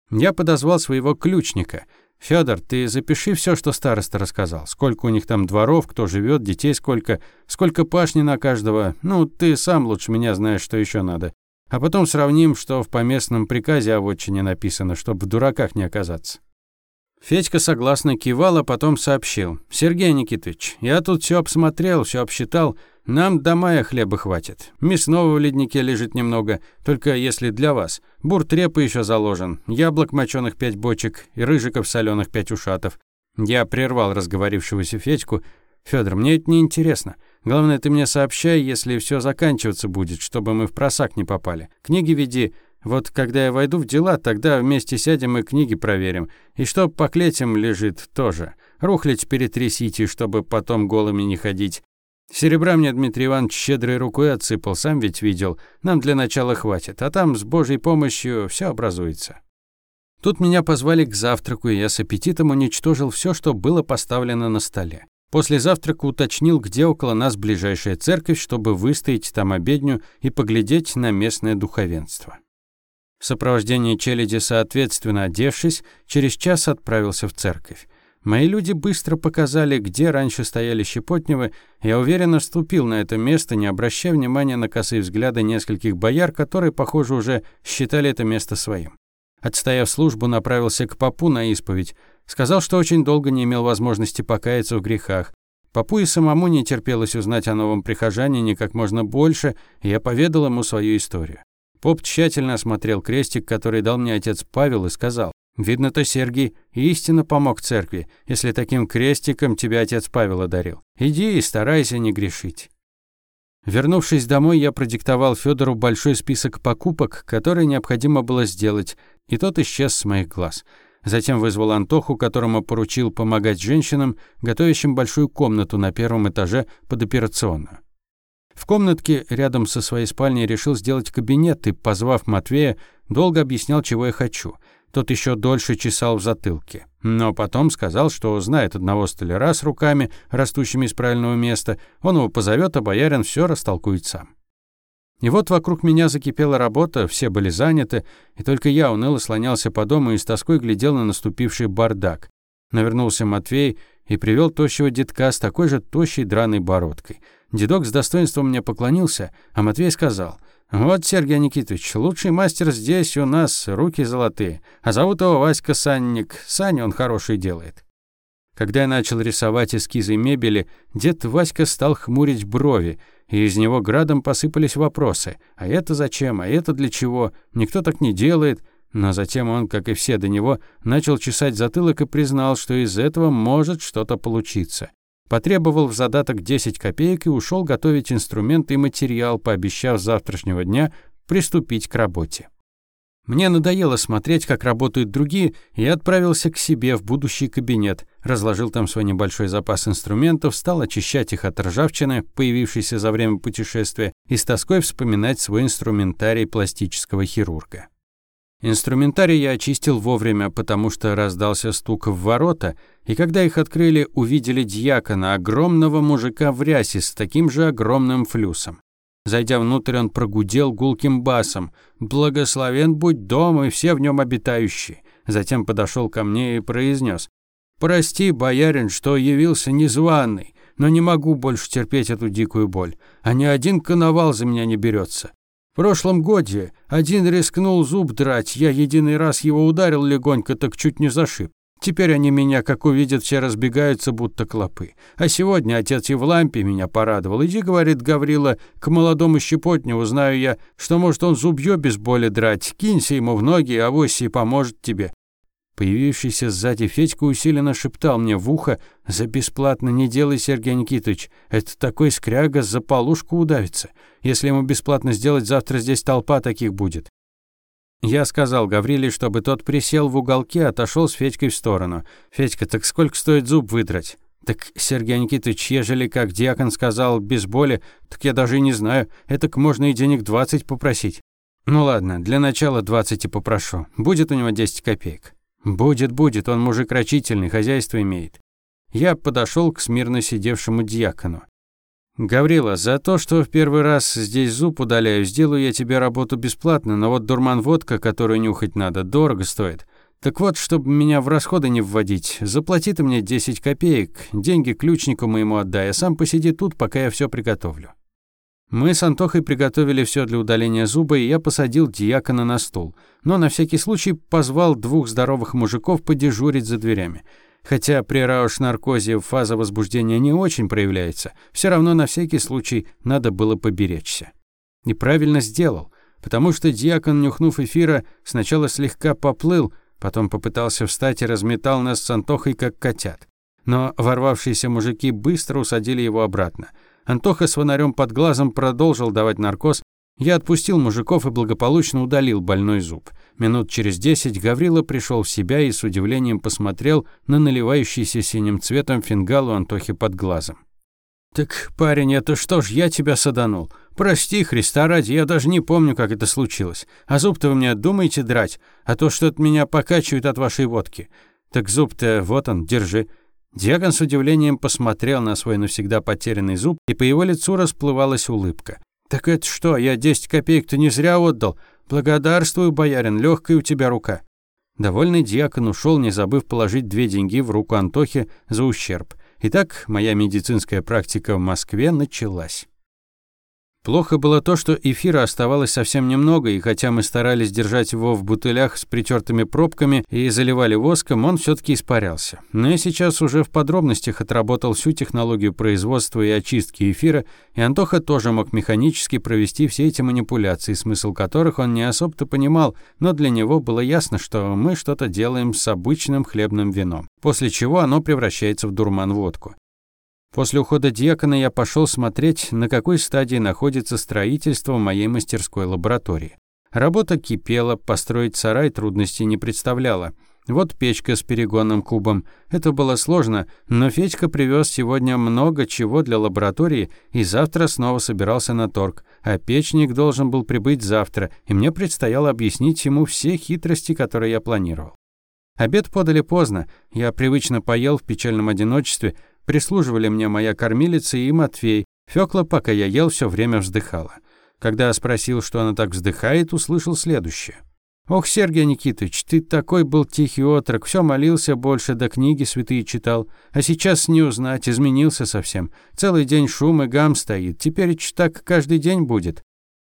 Я подозвал своего ключника. «Фёдор, ты запиши все, что староста рассказал. Сколько у них там дворов, кто живет, детей сколько, сколько пашни на каждого. Ну, ты сам лучше меня знаешь, что еще надо. А потом сравним, что в поместном приказе о вотчине написано, чтобы в дураках не оказаться. Федька согласно кивал, а потом сообщил. «Сергей Никитович, я тут все обсмотрел, все обсчитал. Нам до мая хлеба хватит. Мясного в леднике лежит немного, только если для вас. Бур трепа еще заложен, яблок моченых пять бочек и рыжиков соленых пять ушатов. Я прервал разговорившегося Федьку, Федор, мне это не интересно. Главное, ты мне сообщай, если все заканчиваться будет, чтобы мы в просак не попали. Книги веди. Вот когда я войду в дела, тогда вместе сядем и книги проверим. И что по клетям лежит тоже. Рухлить перетрясите, чтобы потом голыми не ходить. Серебра мне Дмитрий Иванович щедрой рукой отсыпал, сам ведь видел. Нам для начала хватит, а там с Божьей помощью все образуется. Тут меня позвали к завтраку, и я с аппетитом уничтожил все, что было поставлено на столе. После завтрака уточнил, где около нас ближайшая церковь, чтобы выстоять там обедню и поглядеть на местное духовенство. В сопровождении челяди, соответственно одевшись, через час отправился в церковь. Мои люди быстро показали, где раньше стояли Щепотневы. Я уверенно ступил на это место, не обращая внимания на косые взгляды нескольких бояр, которые, похоже, уже считали это место своим. Отстояв службу, направился к Папу на исповедь. Сказал, что очень долго не имел возможности покаяться в грехах. Папу и самому не терпелось узнать о новом прихожанине как можно больше, и я поведал ему свою историю. Поп тщательно осмотрел крестик, который дал мне отец Павел, и сказал, «Видно, то Сергий истинно помог церкви, если таким крестиком тебя отец Павел одарил. Иди и старайся не грешить». Вернувшись домой, я продиктовал Федору большой список покупок, которые необходимо было сделать, и тот исчез с моих глаз. Затем вызвал Антоху, которому поручил помогать женщинам, готовящим большую комнату на первом этаже под операционную. В комнатке рядом со своей спальней решил сделать кабинет и, позвав Матвея, долго объяснял, чего я хочу. Тот еще дольше чесал в затылке. Но потом сказал, что знает одного столяра с руками, растущими из правильного места, он его позовет, а боярин все растолкует сам. И вот вокруг меня закипела работа, все были заняты, и только я уныло слонялся по дому и с тоской глядел на наступивший бардак. Навернулся Матвей и привел тощего дедка с такой же тощей драной бородкой. Дедок с достоинством мне поклонился, а Матвей сказал, «Вот, Сергей Никитович, лучший мастер здесь у нас, руки золотые, а зовут его Васька Санник, Саня он хороший делает». Когда я начал рисовать эскизы мебели, дед Васька стал хмурить брови, и из него градом посыпались вопросы. «А это зачем? А это для чего? Никто так не делает». Но затем он, как и все до него, начал чесать затылок и признал, что из этого может что-то получиться. Потребовал в задаток 10 копеек и ушел готовить инструмент и материал, пообещав с завтрашнего дня приступить к работе. Мне надоело смотреть, как работают другие, и отправился к себе в будущий кабинет, разложил там свой небольшой запас инструментов, стал очищать их от ржавчины, появившейся за время путешествия, и с тоской вспоминать свой инструментарий пластического хирурга. Инструментарий я очистил вовремя, потому что раздался стук в ворота, и когда их открыли, увидели дьякона, огромного мужика в рясе с таким же огромным флюсом. Зайдя внутрь, он прогудел гулким басом. «Благословен будь дом и все в нем обитающие». Затем подошел ко мне и произнес. «Прости, боярин, что явился незваный, но не могу больше терпеть эту дикую боль, а ни один коновал за меня не берется. В прошлом годе один рискнул зуб драть, я единый раз его ударил легонько, так чуть не зашиб. Теперь они меня, как увидят, все разбегаются, будто клопы. А сегодня отец лампе меня порадовал. Иди, говорит Гаврила, к молодому щепотню, узнаю я, что, может, он зубьё без боли драть. Кинься ему в ноги, а вось и поможет тебе. Появившийся сзади Федька усиленно шептал мне в ухо, «За бесплатно не делай, Сергей Никитович, это такой скряга за полушку удавится. Если ему бесплатно сделать, завтра здесь толпа таких будет. Я сказал Гавриле, чтобы тот присел в уголке, отошел с Федькой в сторону. «Федька, так сколько стоит зуб выдрать?» «Так, Сергей Никитович, ежели, как диакон сказал, без боли, так я даже не знаю, этак можно и денег 20 попросить». «Ну ладно, для начала 20 и попрошу. Будет у него 10 копеек». «Будет, будет, он мужик рачительный, хозяйство имеет». Я подошел к смирно сидевшему диакону. «Гаврила, за то, что в первый раз здесь зуб удаляю, сделаю я тебе работу бесплатно, но вот дурман-водка, которую нюхать надо, дорого стоит. Так вот, чтобы меня в расходы не вводить, заплати ты мне 10 копеек, деньги ключнику моему отдай, а сам посиди тут, пока я все приготовлю». Мы с Антохой приготовили все для удаления зуба, и я посадил диакона на стул, но на всякий случай позвал двух здоровых мужиков подежурить за дверями – Хотя при рауш-наркозе фаза возбуждения не очень проявляется, все равно на всякий случай надо было поберечься. Неправильно сделал, потому что диакон, нюхнув эфира, сначала слегка поплыл, потом попытался встать и разметал нас с Антохой, как котят. Но ворвавшиеся мужики быстро усадили его обратно. Антоха с фонарем под глазом продолжил давать наркоз, я отпустил мужиков и благополучно удалил больной зуб. Минут через десять Гаврила пришел в себя и с удивлением посмотрел на наливающийся синим цветом фингал у Антохи под глазом. «Так, парень, это что ж, я тебя саданул. Прости, Христа ради, я даже не помню, как это случилось. А зуб-то вы мне думаете драть, а то что-то меня покачивает от вашей водки. Так зуб-то вот он, держи». Диакон с удивлением посмотрел на свой навсегда потерянный зуб, и по его лицу расплывалась улыбка. Так это что, я 10 копеек ты не зря отдал. Благодарствую, боярин, легкая у тебя рука. Довольный диакон ушел, не забыв положить две деньги в руку Антохи за ущерб. Итак, моя медицинская практика в Москве началась. Плохо было то, что эфира оставалось совсем немного, и хотя мы старались держать его в бутылях с притертыми пробками и заливали воском, он все-таки испарялся. Но я сейчас уже в подробностях отработал всю технологию производства и очистки эфира, и Антоха тоже мог механически провести все эти манипуляции, смысл которых он не особо-то понимал, но для него было ясно, что мы что-то делаем с обычным хлебным вином, после чего оно превращается в дурман-водку. После ухода Дьякона я пошел смотреть, на какой стадии находится строительство моей мастерской лаборатории. Работа кипела, построить сарай трудностей не представляло. Вот печка с перегонным кубом. Это было сложно, но Федька привез сегодня много чего для лаборатории и завтра снова собирался на торг. А печник должен был прибыть завтра, и мне предстояло объяснить ему все хитрости, которые я планировал. Обед подали поздно. Я привычно поел в печальном одиночестве, Прислуживали мне моя кормилица и Матвей. Фёкла, пока я ел, всё время вздыхала. Когда я спросил, что она так вздыхает, услышал следующее. «Ох, Сергей Никитович, ты такой был тихий отрок, всё молился больше, да книги святые читал. А сейчас не узнать, изменился совсем. Целый день шум и гам стоит, теперь так каждый день будет.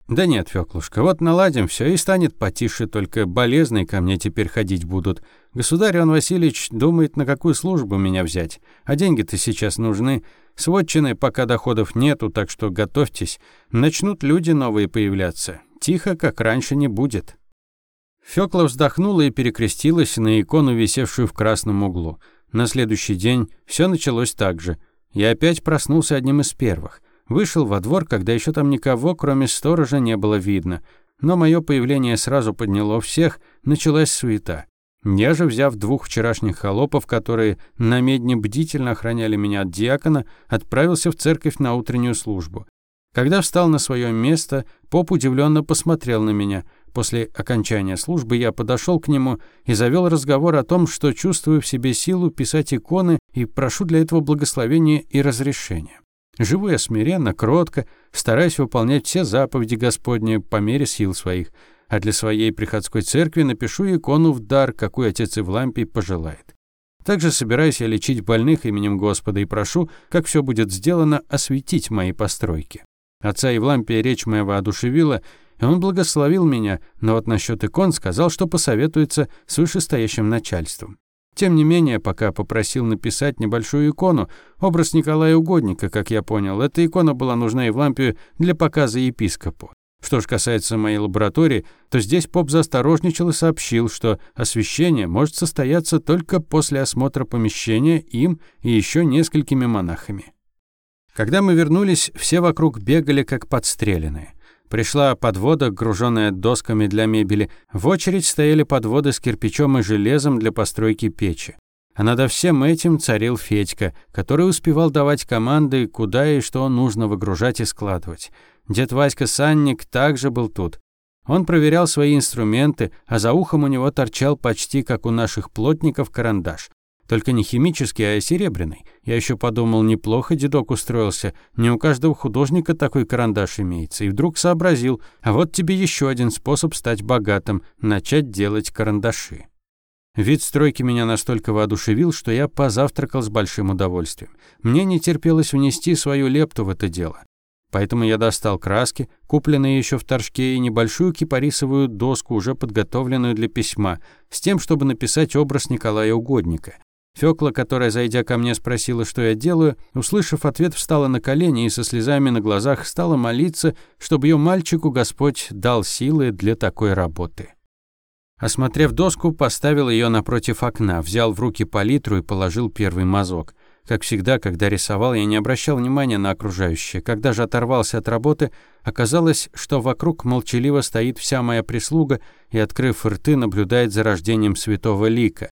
Да нет, Фёклушка, вот наладим все и станет потише, только болезные ко мне теперь ходить будут. Государь Иван Васильевич думает, на какую службу меня взять. А деньги-то сейчас нужны. С пока доходов нету, так что готовьтесь. Начнут люди новые появляться. Тихо, как раньше, не будет». Фёкла вздохнула и перекрестилась на икону, висевшую в красном углу. На следующий день все началось так же. Я опять проснулся одним из первых. Вышел во двор, когда еще там никого, кроме сторожа, не было видно. Но мое появление сразу подняло всех, началась суета. Я же, взяв двух вчерашних холопов, которые на медне бдительно охраняли меня от диакона, отправился в церковь на утреннюю службу. Когда встал на свое место, поп удивленно посмотрел на меня. После окончания службы я подошел к нему и завел разговор о том, что чувствую в себе силу писать иконы и прошу для этого благословения и разрешения живу я смиренно, кротко, стараясь выполнять все заповеди Господни по мере сил своих, а для своей приходской церкви напишу икону в дар, какой отец Евлампий пожелает. Также собираюсь я лечить больных именем Господа и прошу, как все будет сделано, осветить мои постройки. Отца Евлампия речь моя воодушевила, и он благословил меня, но вот насчет икон сказал, что посоветуется с вышестоящим начальством. Тем не менее, пока попросил написать небольшую икону, образ Николая Угодника, как я понял, эта икона была нужна и в лампе для показа епископу. Что же касается моей лаборатории, то здесь поп заосторожничал и сообщил, что освещение может состояться только после осмотра помещения им и еще несколькими монахами. Когда мы вернулись, все вокруг бегали как подстреленные. Пришла подвода, груженная досками для мебели. В очередь стояли подводы с кирпичом и железом для постройки печи. А над всем этим царил Федька, который успевал давать команды, куда и что нужно выгружать и складывать. Дед Васька Санник также был тут. Он проверял свои инструменты, а за ухом у него торчал почти как у наших плотников карандаш только не химический, а серебряный. Я еще подумал, неплохо дедок устроился. Не у каждого художника такой карандаш имеется. И вдруг сообразил, а вот тебе еще один способ стать богатым — начать делать карандаши. Вид стройки меня настолько воодушевил, что я позавтракал с большим удовольствием. Мне не терпелось внести свою лепту в это дело. Поэтому я достал краски, купленные еще в Торжке, и небольшую кипарисовую доску, уже подготовленную для письма, с тем, чтобы написать образ Николая Угодника. Фёкла, которая, зайдя ко мне, спросила, что я делаю, услышав ответ, встала на колени и со слезами на глазах стала молиться, чтобы ее мальчику Господь дал силы для такой работы. Осмотрев доску, поставил её напротив окна, взял в руки палитру и положил первый мазок. Как всегда, когда рисовал, я не обращал внимания на окружающее. Когда же оторвался от работы, оказалось, что вокруг молчаливо стоит вся моя прислуга и, открыв рты, наблюдает за рождением святого лика.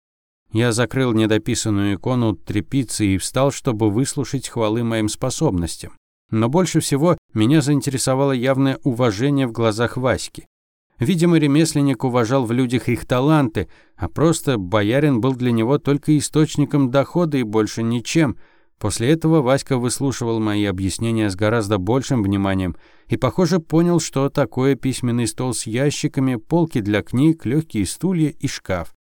Я закрыл недописанную икону трепицы и встал, чтобы выслушать хвалы моим способностям. Но больше всего меня заинтересовало явное уважение в глазах Васьки. Видимо, ремесленник уважал в людях их таланты, а просто боярин был для него только источником дохода и больше ничем. После этого Васька выслушивал мои объяснения с гораздо большим вниманием и, похоже, понял, что такое письменный стол с ящиками, полки для книг, легкие стулья и шкаф.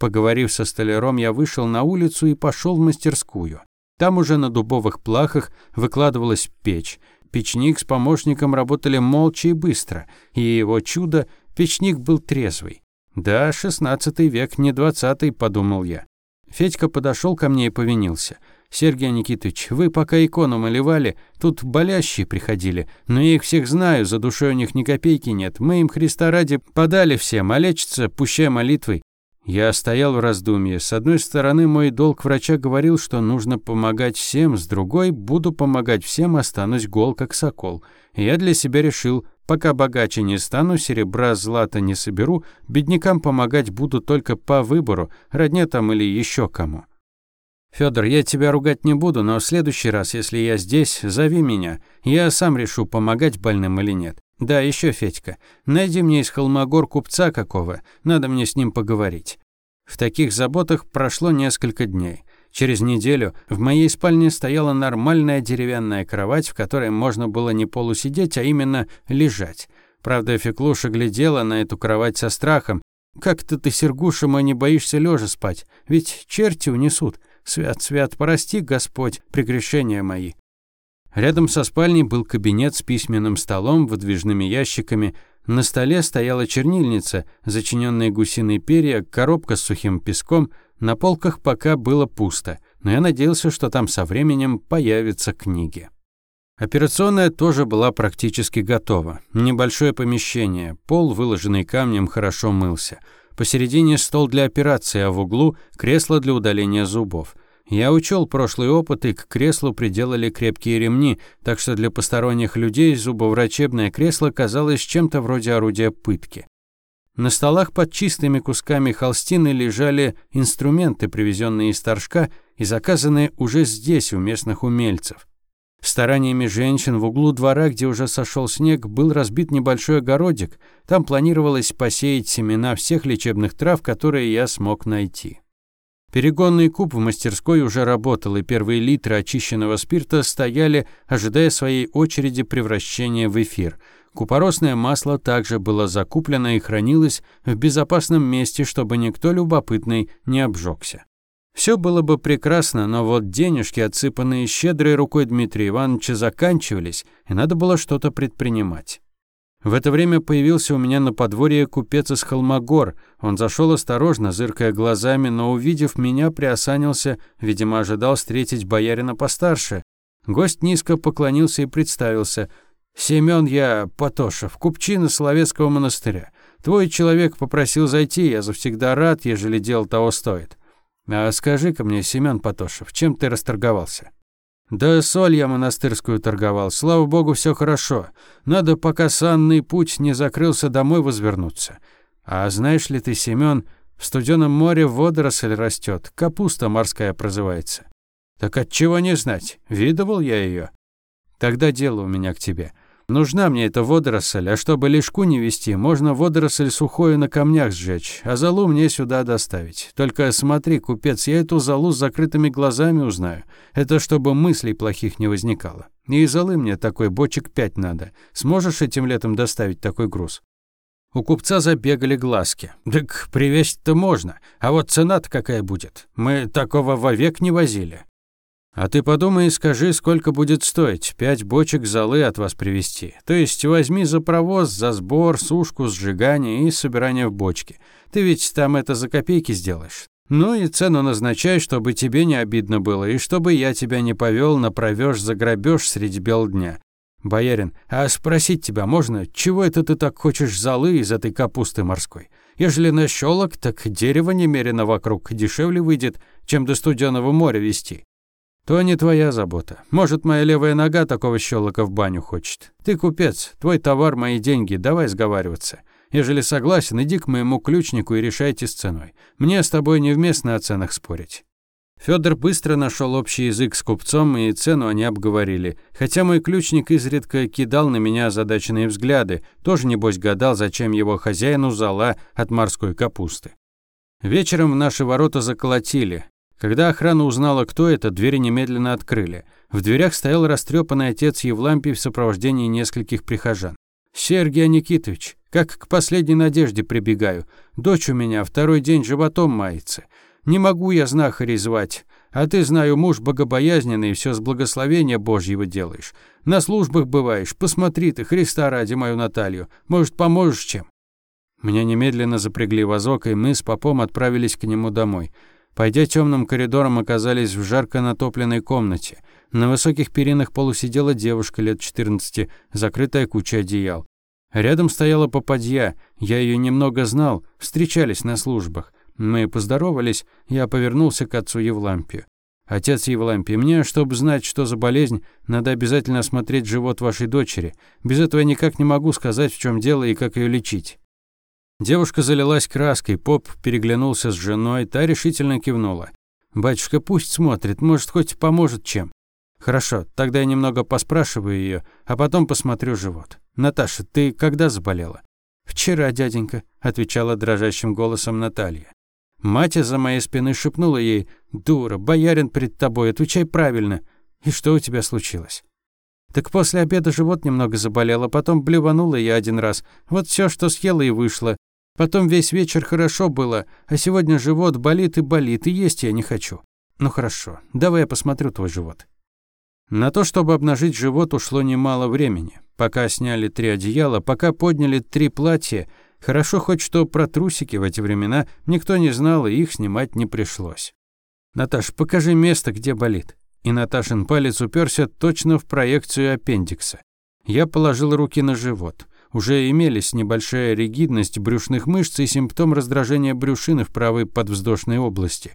Поговорив со столяром, я вышел на улицу и пошел в мастерскую. Там уже на дубовых плахах выкладывалась печь. Печник с помощником работали молча и быстро, и его чудо, печник был трезвый. «Да, шестнадцатый век, не двадцатый», — подумал я. Федька подошел ко мне и повинился. «Сергей Никитович, вы пока икону молевали, тут болящие приходили, но я их всех знаю, за душой у них ни копейки нет. Мы им Христа ради подали всем, а лечится, пущая молитвой. Я стоял в раздумье. С одной стороны, мой долг врача говорил, что нужно помогать всем, с другой, буду помогать всем, останусь гол, как сокол. Я для себя решил, пока богаче не стану, серебра, злата не соберу, беднякам помогать буду только по выбору, родне там или еще кому. Федор, я тебя ругать не буду, но в следующий раз, если я здесь, зови меня. Я сам решу, помогать больным или нет. Да, еще Федька, найди мне из холмогор купца какого, надо мне с ним поговорить. В таких заботах прошло несколько дней. Через неделю в моей спальне стояла нормальная деревянная кровать, в которой можно было не полусидеть, а именно лежать. Правда, Феклуша глядела на эту кровать со страхом. «Как-то ты, Сергуша мой, не боишься лежа спать, ведь черти унесут. Свят, свят, прости, Господь, прегрешения мои». Рядом со спальней был кабинет с письменным столом, выдвижными ящиками. На столе стояла чернильница, зачиненные гусиные перья, коробка с сухим песком. На полках пока было пусто, но я надеялся, что там со временем появятся книги. Операционная тоже была практически готова. Небольшое помещение, пол, выложенный камнем, хорошо мылся. Посередине стол для операции, а в углу кресло для удаления зубов. Я учел прошлый опыт, и к креслу приделали крепкие ремни, так что для посторонних людей зубоврачебное кресло казалось чем-то вроде орудия пытки. На столах под чистыми кусками холстины лежали инструменты, привезенные из Торжка и заказанные уже здесь у местных умельцев. Стараниями женщин в углу двора, где уже сошел снег, был разбит небольшой огородик. Там планировалось посеять семена всех лечебных трав, которые я смог найти. Перегонный куб в мастерской уже работал, и первые литры очищенного спирта стояли, ожидая своей очереди превращения в эфир. Купоросное масло также было закуплено и хранилось в безопасном месте, чтобы никто любопытный не обжегся. Все было бы прекрасно, но вот денежки, отсыпанные щедрой рукой Дмитрия Ивановича, заканчивались, и надо было что-то предпринимать. В это время появился у меня на подворье купец из Холмогор. Он зашел осторожно, зыркая глазами, но, увидев меня, приосанился, видимо, ожидал встретить боярина постарше. Гость низко поклонился и представился. «Семён я Патошев, купчина Соловецкого монастыря. Твой человек попросил зайти, я завсегда рад, ежели дело того стоит. А скажи-ка мне, Семён Патошев, чем ты расторговался?» Да соль я монастырскую торговал, слава богу, все хорошо. Надо, пока санный путь не закрылся, домой возвернуться. А знаешь ли ты, Семён, в студённом море водоросль растет, капуста морская прозывается. Так от чего не знать, видывал я ее. Тогда дело у меня к тебе. Нужна мне эта водоросль, а чтобы лишку не вести, можно водоросль сухую на камнях сжечь, а залу мне сюда доставить. Только смотри, купец, я эту залу с закрытыми глазами узнаю. Это чтобы мыслей плохих не возникало. И золы мне такой бочек пять надо. Сможешь этим летом доставить такой груз?» У купца забегали глазки. «Так привезть-то можно, а вот цена-то какая будет? Мы такого вовек не возили. «А ты подумай и скажи, сколько будет стоить пять бочек золы от вас привезти. То есть возьми за провоз, за сбор, сушку, сжигание и собирание в бочке. Ты ведь там это за копейки сделаешь. Ну и цену назначай, чтобы тебе не обидно было, и чтобы я тебя не повел на провёж за грабёж средь бел дня. Боярин, а спросить тебя можно, чего это ты так хочешь золы из этой капусты морской? Ежели на щелок, так дерево немерено вокруг, дешевле выйдет, чем до студеного моря вести. То не твоя забота. Может, моя левая нога такого щелока в баню хочет. Ты купец, твой товар, мои деньги, давай сговариваться. Ежели согласен, иди к моему ключнику и решайте с ценой. Мне с тобой невместно о ценах спорить». Федор быстро нашел общий язык с купцом, и цену они обговорили. Хотя мой ключник изредка кидал на меня озадаченные взгляды, тоже небось гадал, зачем его хозяину зала от морской капусты. Вечером наши ворота заколотили. Когда охрана узнала, кто это, двери немедленно открыли. В дверях стоял растрепанный отец Евлампий в сопровождении нескольких прихожан. «Сергей Никитович, как к последней надежде прибегаю. Дочь у меня второй день животом мается. Не могу я знахарей звать. А ты, знаю, муж богобоязненный, все с благословения Божьего делаешь. На службах бываешь, посмотри ты, Христа ради мою Наталью. Может, поможешь чем?» Меня немедленно запрягли в возок, и мы с попом отправились к нему домой. Пойдя темным коридором, оказались в жарко натопленной комнате. На высоких перинах полусидела девушка лет 14, закрытая кучей одеял. Рядом стояла попадья, я ее немного знал, встречались на службах. Мы поздоровались, я повернулся к отцу Евлампию. «Отец Евлампий, мне, чтобы знать, что за болезнь, надо обязательно осмотреть живот вашей дочери. Без этого я никак не могу сказать, в чем дело и как ее лечить». Девушка залилась краской, поп переглянулся с женой, та решительно кивнула. «Батюшка, пусть смотрит, может, хоть поможет чем». «Хорошо, тогда я немного поспрашиваю ее, а потом посмотрю живот. Наташа, ты когда заболела?» «Вчера, дяденька», — отвечала дрожащим голосом Наталья. Мать за моей спиной шепнула ей, «Дура, боярин пред тобой, отвечай правильно. И что у тебя случилось?» Так после обеда живот немного заболело, а потом блеванула я один раз. Вот все, что съела и вышло. Потом весь вечер хорошо было, а сегодня живот болит и болит, и есть я не хочу. Ну хорошо, давай я посмотрю твой живот. На то, чтобы обнажить живот, ушло немало времени. Пока сняли три одеяла, пока подняли три платья. Хорошо хоть что про трусики в эти времена никто не знал, и их снимать не пришлось. «Наташ, покажи место, где болит». И Наташин палец уперся точно в проекцию аппендикса. Я положил руки на живот уже имелись небольшая ригидность брюшных мышц и симптом раздражения брюшины в правой подвздошной области.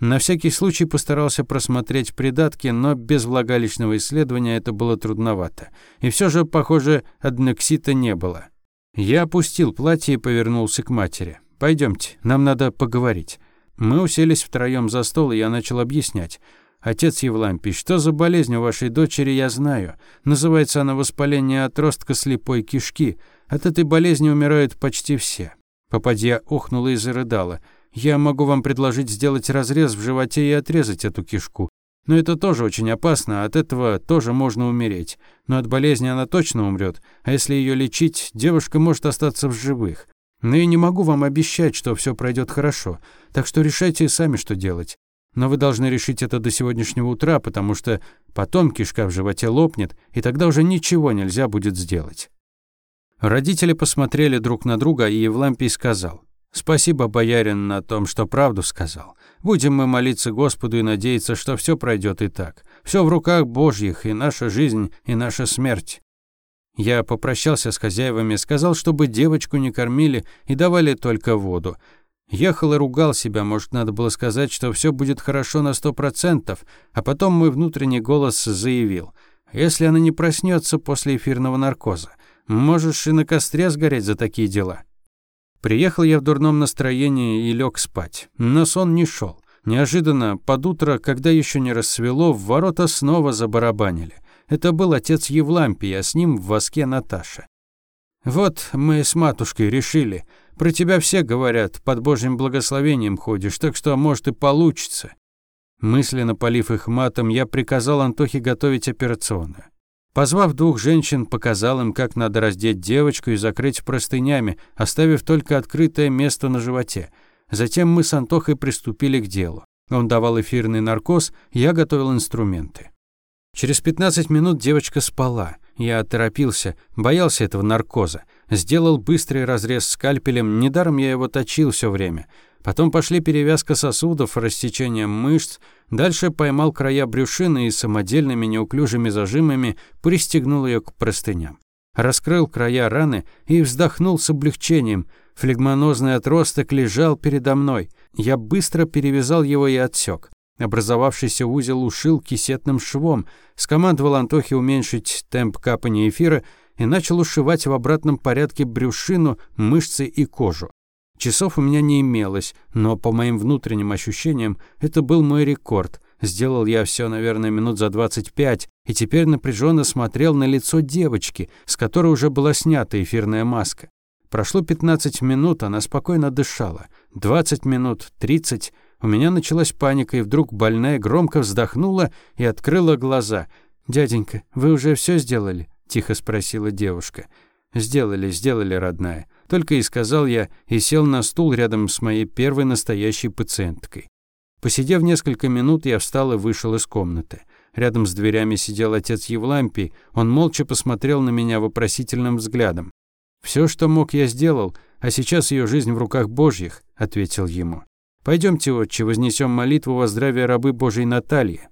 На всякий случай постарался просмотреть придатки, но без влагалищного исследования это было трудновато. И все же, похоже, аднексита не было. Я опустил платье и повернулся к матери. «Пойдемте, нам надо поговорить». Мы уселись втроем за стол, и я начал объяснять. Отец Евлампий, что за болезнь у вашей дочери, я знаю. Называется она воспаление отростка слепой кишки. От этой болезни умирают почти все». Попадья охнула и зарыдала. «Я могу вам предложить сделать разрез в животе и отрезать эту кишку. Но это тоже очень опасно, от этого тоже можно умереть. Но от болезни она точно умрет, а если ее лечить, девушка может остаться в живых. Но я не могу вам обещать, что все пройдет хорошо, так что решайте сами, что делать. Но вы должны решить это до сегодняшнего утра, потому что потом кишка в животе лопнет, и тогда уже ничего нельзя будет сделать». Родители посмотрели друг на друга, и Евлампий сказал, «Спасибо, боярин, на том, что правду сказал. Будем мы молиться Господу и надеяться, что все пройдет и так. Все в руках Божьих, и наша жизнь, и наша смерть». Я попрощался с хозяевами, сказал, чтобы девочку не кормили и давали только воду. Ехал и ругал себя, может, надо было сказать, что все будет хорошо на сто процентов, а потом мой внутренний голос заявил, если она не проснется после эфирного наркоза, можешь и на костре сгореть за такие дела. Приехал я в дурном настроении и лег спать, но сон не шел. Неожиданно, под утро, когда еще не рассвело, в ворота снова забарабанили. Это был отец Евлампий, а с ним в воске Наташа. Вот мы с матушкой решили. Про тебя все говорят, под Божьим благословением ходишь, так что, может, и получится». Мысленно полив их матом, я приказал Антохе готовить операционную. Позвав двух женщин, показал им, как надо раздеть девочку и закрыть простынями, оставив только открытое место на животе. Затем мы с Антохой приступили к делу. Он давал эфирный наркоз, я готовил инструменты. Через 15 минут девочка спала. Я торопился, боялся этого наркоза. Сделал быстрый разрез скальпелем, недаром я его точил все время. Потом пошли перевязка сосудов, рассечение мышц, дальше поймал края брюшины и самодельными неуклюжими зажимами пристегнул ее к простыням. Раскрыл края раны и вздохнул с облегчением. Флегмонозный отросток лежал передо мной. Я быстро перевязал его и отсек. Образовавшийся узел ушил кисетным швом, скомандовал Антохе уменьшить темп капания эфира и начал ушивать в обратном порядке брюшину, мышцы и кожу. Часов у меня не имелось, но по моим внутренним ощущениям это был мой рекорд. Сделал я все, наверное, минут за 25, и теперь напряженно смотрел на лицо девочки, с которой уже была снята эфирная маска. Прошло 15 минут, она спокойно дышала. 20 минут, 30, у меня началась паника, и вдруг больная громко вздохнула и открыла глаза. «Дяденька, вы уже все сделали?» — тихо спросила девушка. «Сделали, сделали, родная». Только и сказал я и сел на стул рядом с моей первой настоящей пациенткой. Посидев несколько минут, я встал и вышел из комнаты. Рядом с дверями сидел отец Евлампий. Он молча посмотрел на меня вопросительным взглядом. «Все, что мог, я сделал, а сейчас ее жизнь в руках Божьих», — ответил ему. Пойдемте отче, вознесем молитву во здравие рабы Божьей Натальи».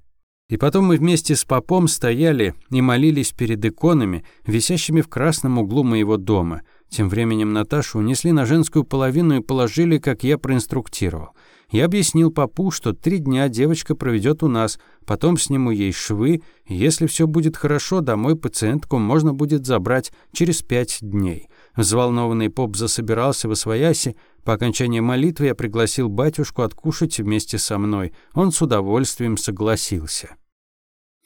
И потом мы вместе с попом стояли и молились перед иконами, висящими в красном углу моего дома. Тем временем Наташу унесли на женскую половину и положили, как я проинструктировал. Я объяснил папу, что три дня девочка проведет у нас, потом сниму ей швы, и если все будет хорошо, домой пациентку можно будет забрать через пять дней. Взволнованный поп засобирался во свояси. По окончании молитвы я пригласил батюшку откушать вместе со мной. Он с удовольствием согласился.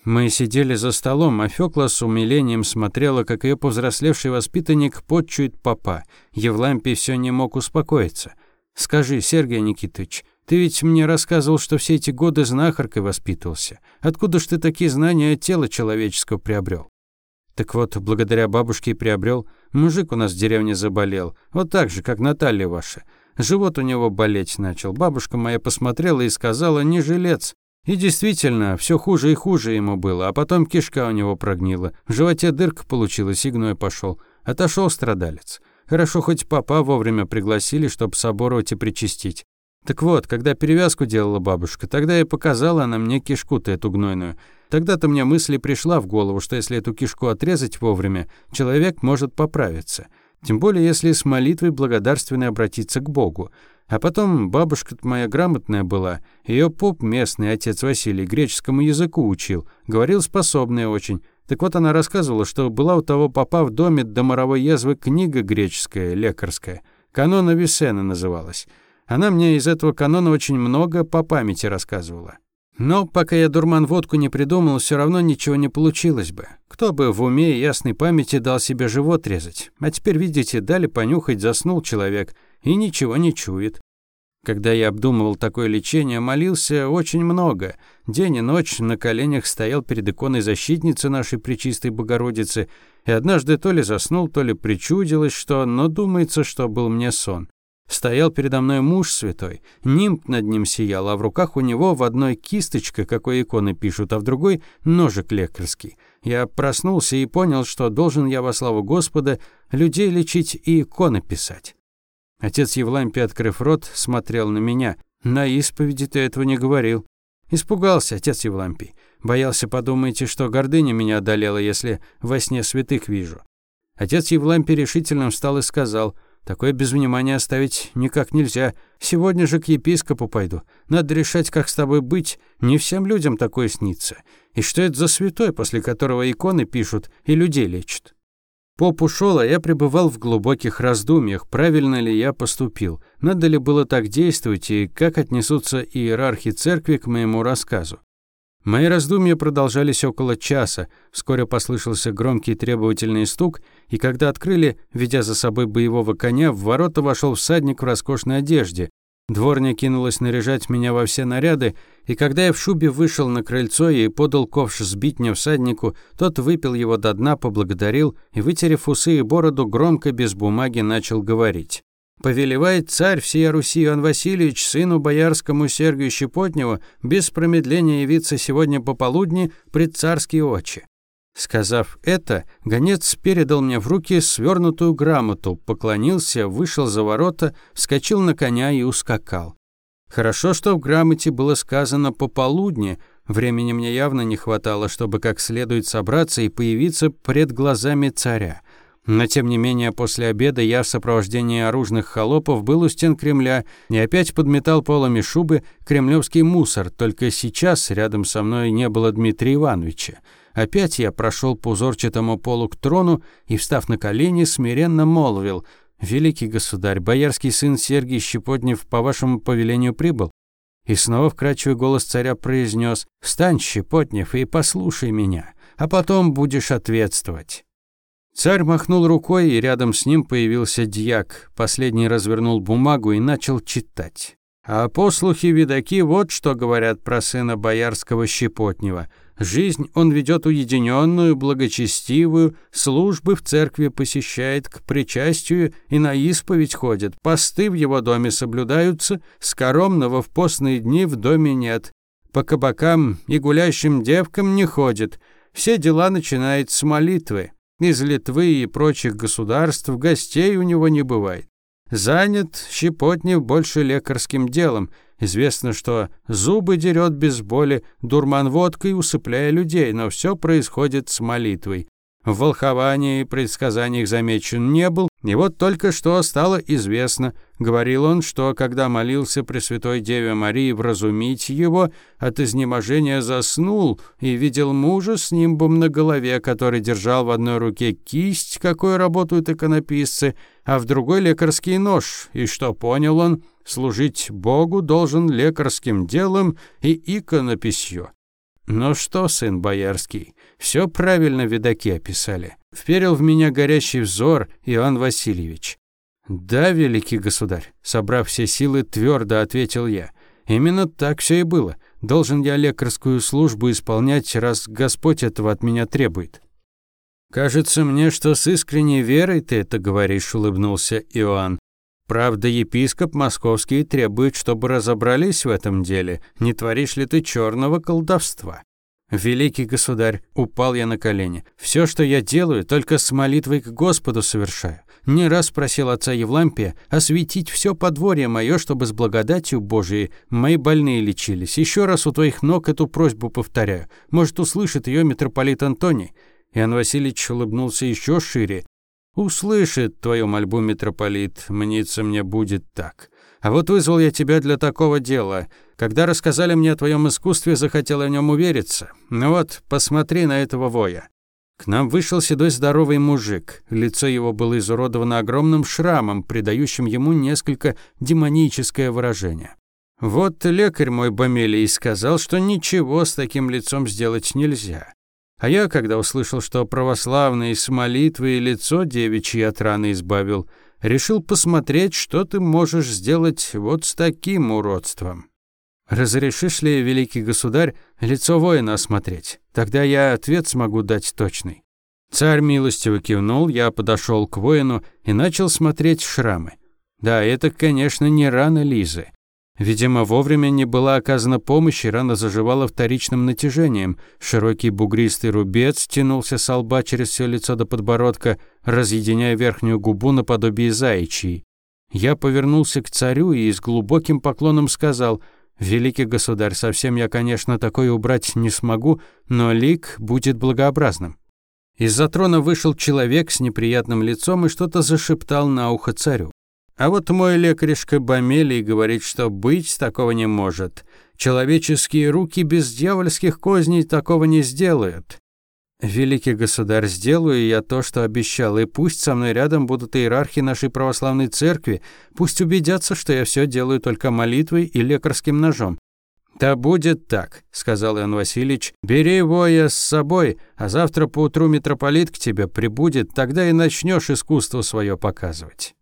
Мы сидели за столом, а Фёкла с умилением смотрела, как её повзрослевший воспитанник подчует папа. Евлампий всё не мог успокоиться. «Скажи, Сергей Никитович, ты ведь мне рассказывал, что все эти годы знахаркой воспитывался. Откуда ж ты такие знания тела человеческого приобрел? Так вот, благодаря бабушке и приобрел. Мужик у нас в деревне заболел, вот так же, как Наталья ваша. Живот у него болеть начал. Бабушка моя посмотрела и сказала, не жилец. И действительно, все хуже и хуже ему было, а потом кишка у него прогнила. В животе дырка получилась, игной пошел. Отошел страдалец. Хорошо, хоть папа вовремя пригласили, чтоб соборовать и причастить. Так вот, когда перевязку делала бабушка, тогда и показала она мне кишку-то эту гнойную. Тогда-то мне мысли пришла в голову, что если эту кишку отрезать вовремя, человек может поправиться. Тем более, если с молитвой благодарственной обратиться к Богу. А потом бабушка моя грамотная была, ее поп местный, отец Василий, греческому языку учил, говорил способный очень. Так вот она рассказывала, что была у того попа в доме до моровой язвы книга греческая, лекарская. «Канона Висена называлась. Она мне из этого канона очень много по памяти рассказывала. Но пока я дурман водку не придумал, все равно ничего не получилось бы. Кто бы в уме и ясной памяти дал себе живот резать? А теперь, видите, дали понюхать, заснул человек и ничего не чует. Когда я обдумывал такое лечение, молился очень много. День и ночь на коленях стоял перед иконой защитницы нашей Пречистой Богородицы, и однажды то ли заснул, то ли причудилось, что, но думается, что был мне сон. Стоял передо мной муж святой, нимб над ним сиял, а в руках у него в одной кисточка, какой иконы пишут, а в другой — ножик лекарский. Я проснулся и понял, что должен я во славу Господа людей лечить и иконы писать. Отец Евлампий, открыв рот, смотрел на меня. На исповеди ты этого не говорил. Испугался отец Евлампий. Боялся, подумайте, что гордыня меня одолела, если во сне святых вижу. Отец Евлампий решительно встал и сказал — Такое без внимания оставить никак нельзя. Сегодня же к епископу пойду. Надо решать, как с тобой быть. Не всем людям такое снится. И что это за святой, после которого иконы пишут и людей лечат? Поп ушел, а я пребывал в глубоких раздумьях, правильно ли я поступил, надо ли было так действовать и как отнесутся иерархи церкви к моему рассказу. Мои раздумья продолжались около часа. Вскоре послышался громкий требовательный стук, и когда открыли, ведя за собой боевого коня, в ворота вошел всадник в роскошной одежде. Дворня кинулась наряжать меня во все наряды, и когда я в шубе вышел на крыльцо и подал ковш с битня всаднику, тот выпил его до дна, поблагодарил и, вытерев усы и бороду, громко без бумаги начал говорить повелевает царь всея Руси Иоанн Васильевич сыну боярскому Сергию Щепотневу без промедления явиться сегодня пополудни пред царские очи». Сказав это, гонец передал мне в руки свернутую грамоту, поклонился, вышел за ворота, вскочил на коня и ускакал. Хорошо, что в грамоте было сказано «пополудни», времени мне явно не хватало, чтобы как следует собраться и появиться пред глазами царя. Но тем не менее, после обеда я в сопровождении оружных холопов был у стен Кремля и опять подметал полами шубы кремлевский мусор, только сейчас рядом со мной не было Дмитрия Ивановича. Опять я прошел по узорчатому полу к трону и, встав на колени, смиренно молвил «Великий государь, боярский сын Сергий Щепотнев по вашему повелению прибыл». И снова вкрадчивый голос царя произнес «Встань, Щепотнев, и послушай меня, а потом будешь ответствовать». Царь махнул рукой, и рядом с ним появился дьяк. Последний развернул бумагу и начал читать. А послухи видаки вот что говорят про сына боярского щепотнего: Жизнь он ведет уединенную, благочестивую, службы в церкви посещает, к причастию и на исповедь ходит. Посты в его доме соблюдаются, скоромного в постные дни в доме нет. По кабакам и гулящим девкам не ходит. Все дела начинает с молитвы. Ни из Литвы и прочих государств гостей у него не бывает. Занят Щепотнев больше лекарским делом. Известно, что зубы дерет без боли, дурман водкой, усыпляя людей, но все происходит с молитвой. В волховании и предсказаниях замечен не был, и вот только что стало известно, говорил он, что когда молился Пресвятой Деве Марии вразумить его, от изнеможения заснул и видел мужа с нимбом на голове, который держал в одной руке кисть, какой работают иконописцы, а в другой лекарский нож, и что понял он, служить Богу должен лекарским делом и иконописью. Но что, сын боярский, все правильно видаки описали. Вперил в меня горящий взор Иван Васильевич. «Да, великий государь», — собрав все силы, твердо ответил я. «Именно так все и было. Должен я лекарскую службу исполнять, раз Господь этого от меня требует». «Кажется мне, что с искренней верой ты это говоришь», — улыбнулся Иоан. «Правда, епископ московский требует, чтобы разобрались в этом деле, не творишь ли ты черного колдовства. Великий государь, упал я на колени. Все, что я делаю, только с молитвой к Господу совершаю. Не раз просил отца Евлампия осветить все подворье мое, чтобы с благодатью Божией мои больные лечились. Еще раз у твоих ног эту просьбу повторяю. Может, услышит ее митрополит Антоний. Иоанн Васильевич улыбнулся еще шире. «Услышит твою мольбу, митрополит, мнится мне будет так. А вот вызвал я тебя для такого дела. Когда рассказали мне о твоем искусстве, захотела в нем увериться. Ну вот, посмотри на этого воя. К нам вышел седой здоровый мужик. Лицо его было изуродовано огромным шрамом, придающим ему несколько демоническое выражение. Вот лекарь мой Бомелий сказал, что ничего с таким лицом сделать нельзя. А я, когда услышал, что православный с молитвы и лицо девичьи от раны избавил, решил посмотреть, что ты можешь сделать вот с таким уродством. Разрешишь ли, великий государь, лицо воина осмотреть? Тогда я ответ смогу дать точный». Царь милостиво кивнул, я подошел к воину и начал смотреть шрамы. Да, это, конечно, не рана Лизы. Видимо, вовремя не была оказана помощь, и рана заживала вторичным натяжением. Широкий бугристый рубец тянулся с лба через все лицо до подбородка, разъединяя верхнюю губу наподобие заячьей. Я повернулся к царю и с глубоким поклоном сказал – Великий государь, совсем я, конечно, такое убрать не смогу, но лик будет благообразным». Из-за трона вышел человек с неприятным лицом и что-то зашептал на ухо царю. А вот мой лекаришка Бамелий говорит, что быть такого не может. Человеческие руки без дьявольских козней такого не сделают. Великий государь, сделаю я то, что обещал, и пусть со мной рядом будут иерархи нашей православной церкви, пусть убедятся, что я все делаю только молитвой и лекарским ножом. «Да будет так», — сказал Иоанн Васильевич. «Бери его я с собой, а завтра поутру митрополит к тебе прибудет, тогда и начнешь искусство свое показывать».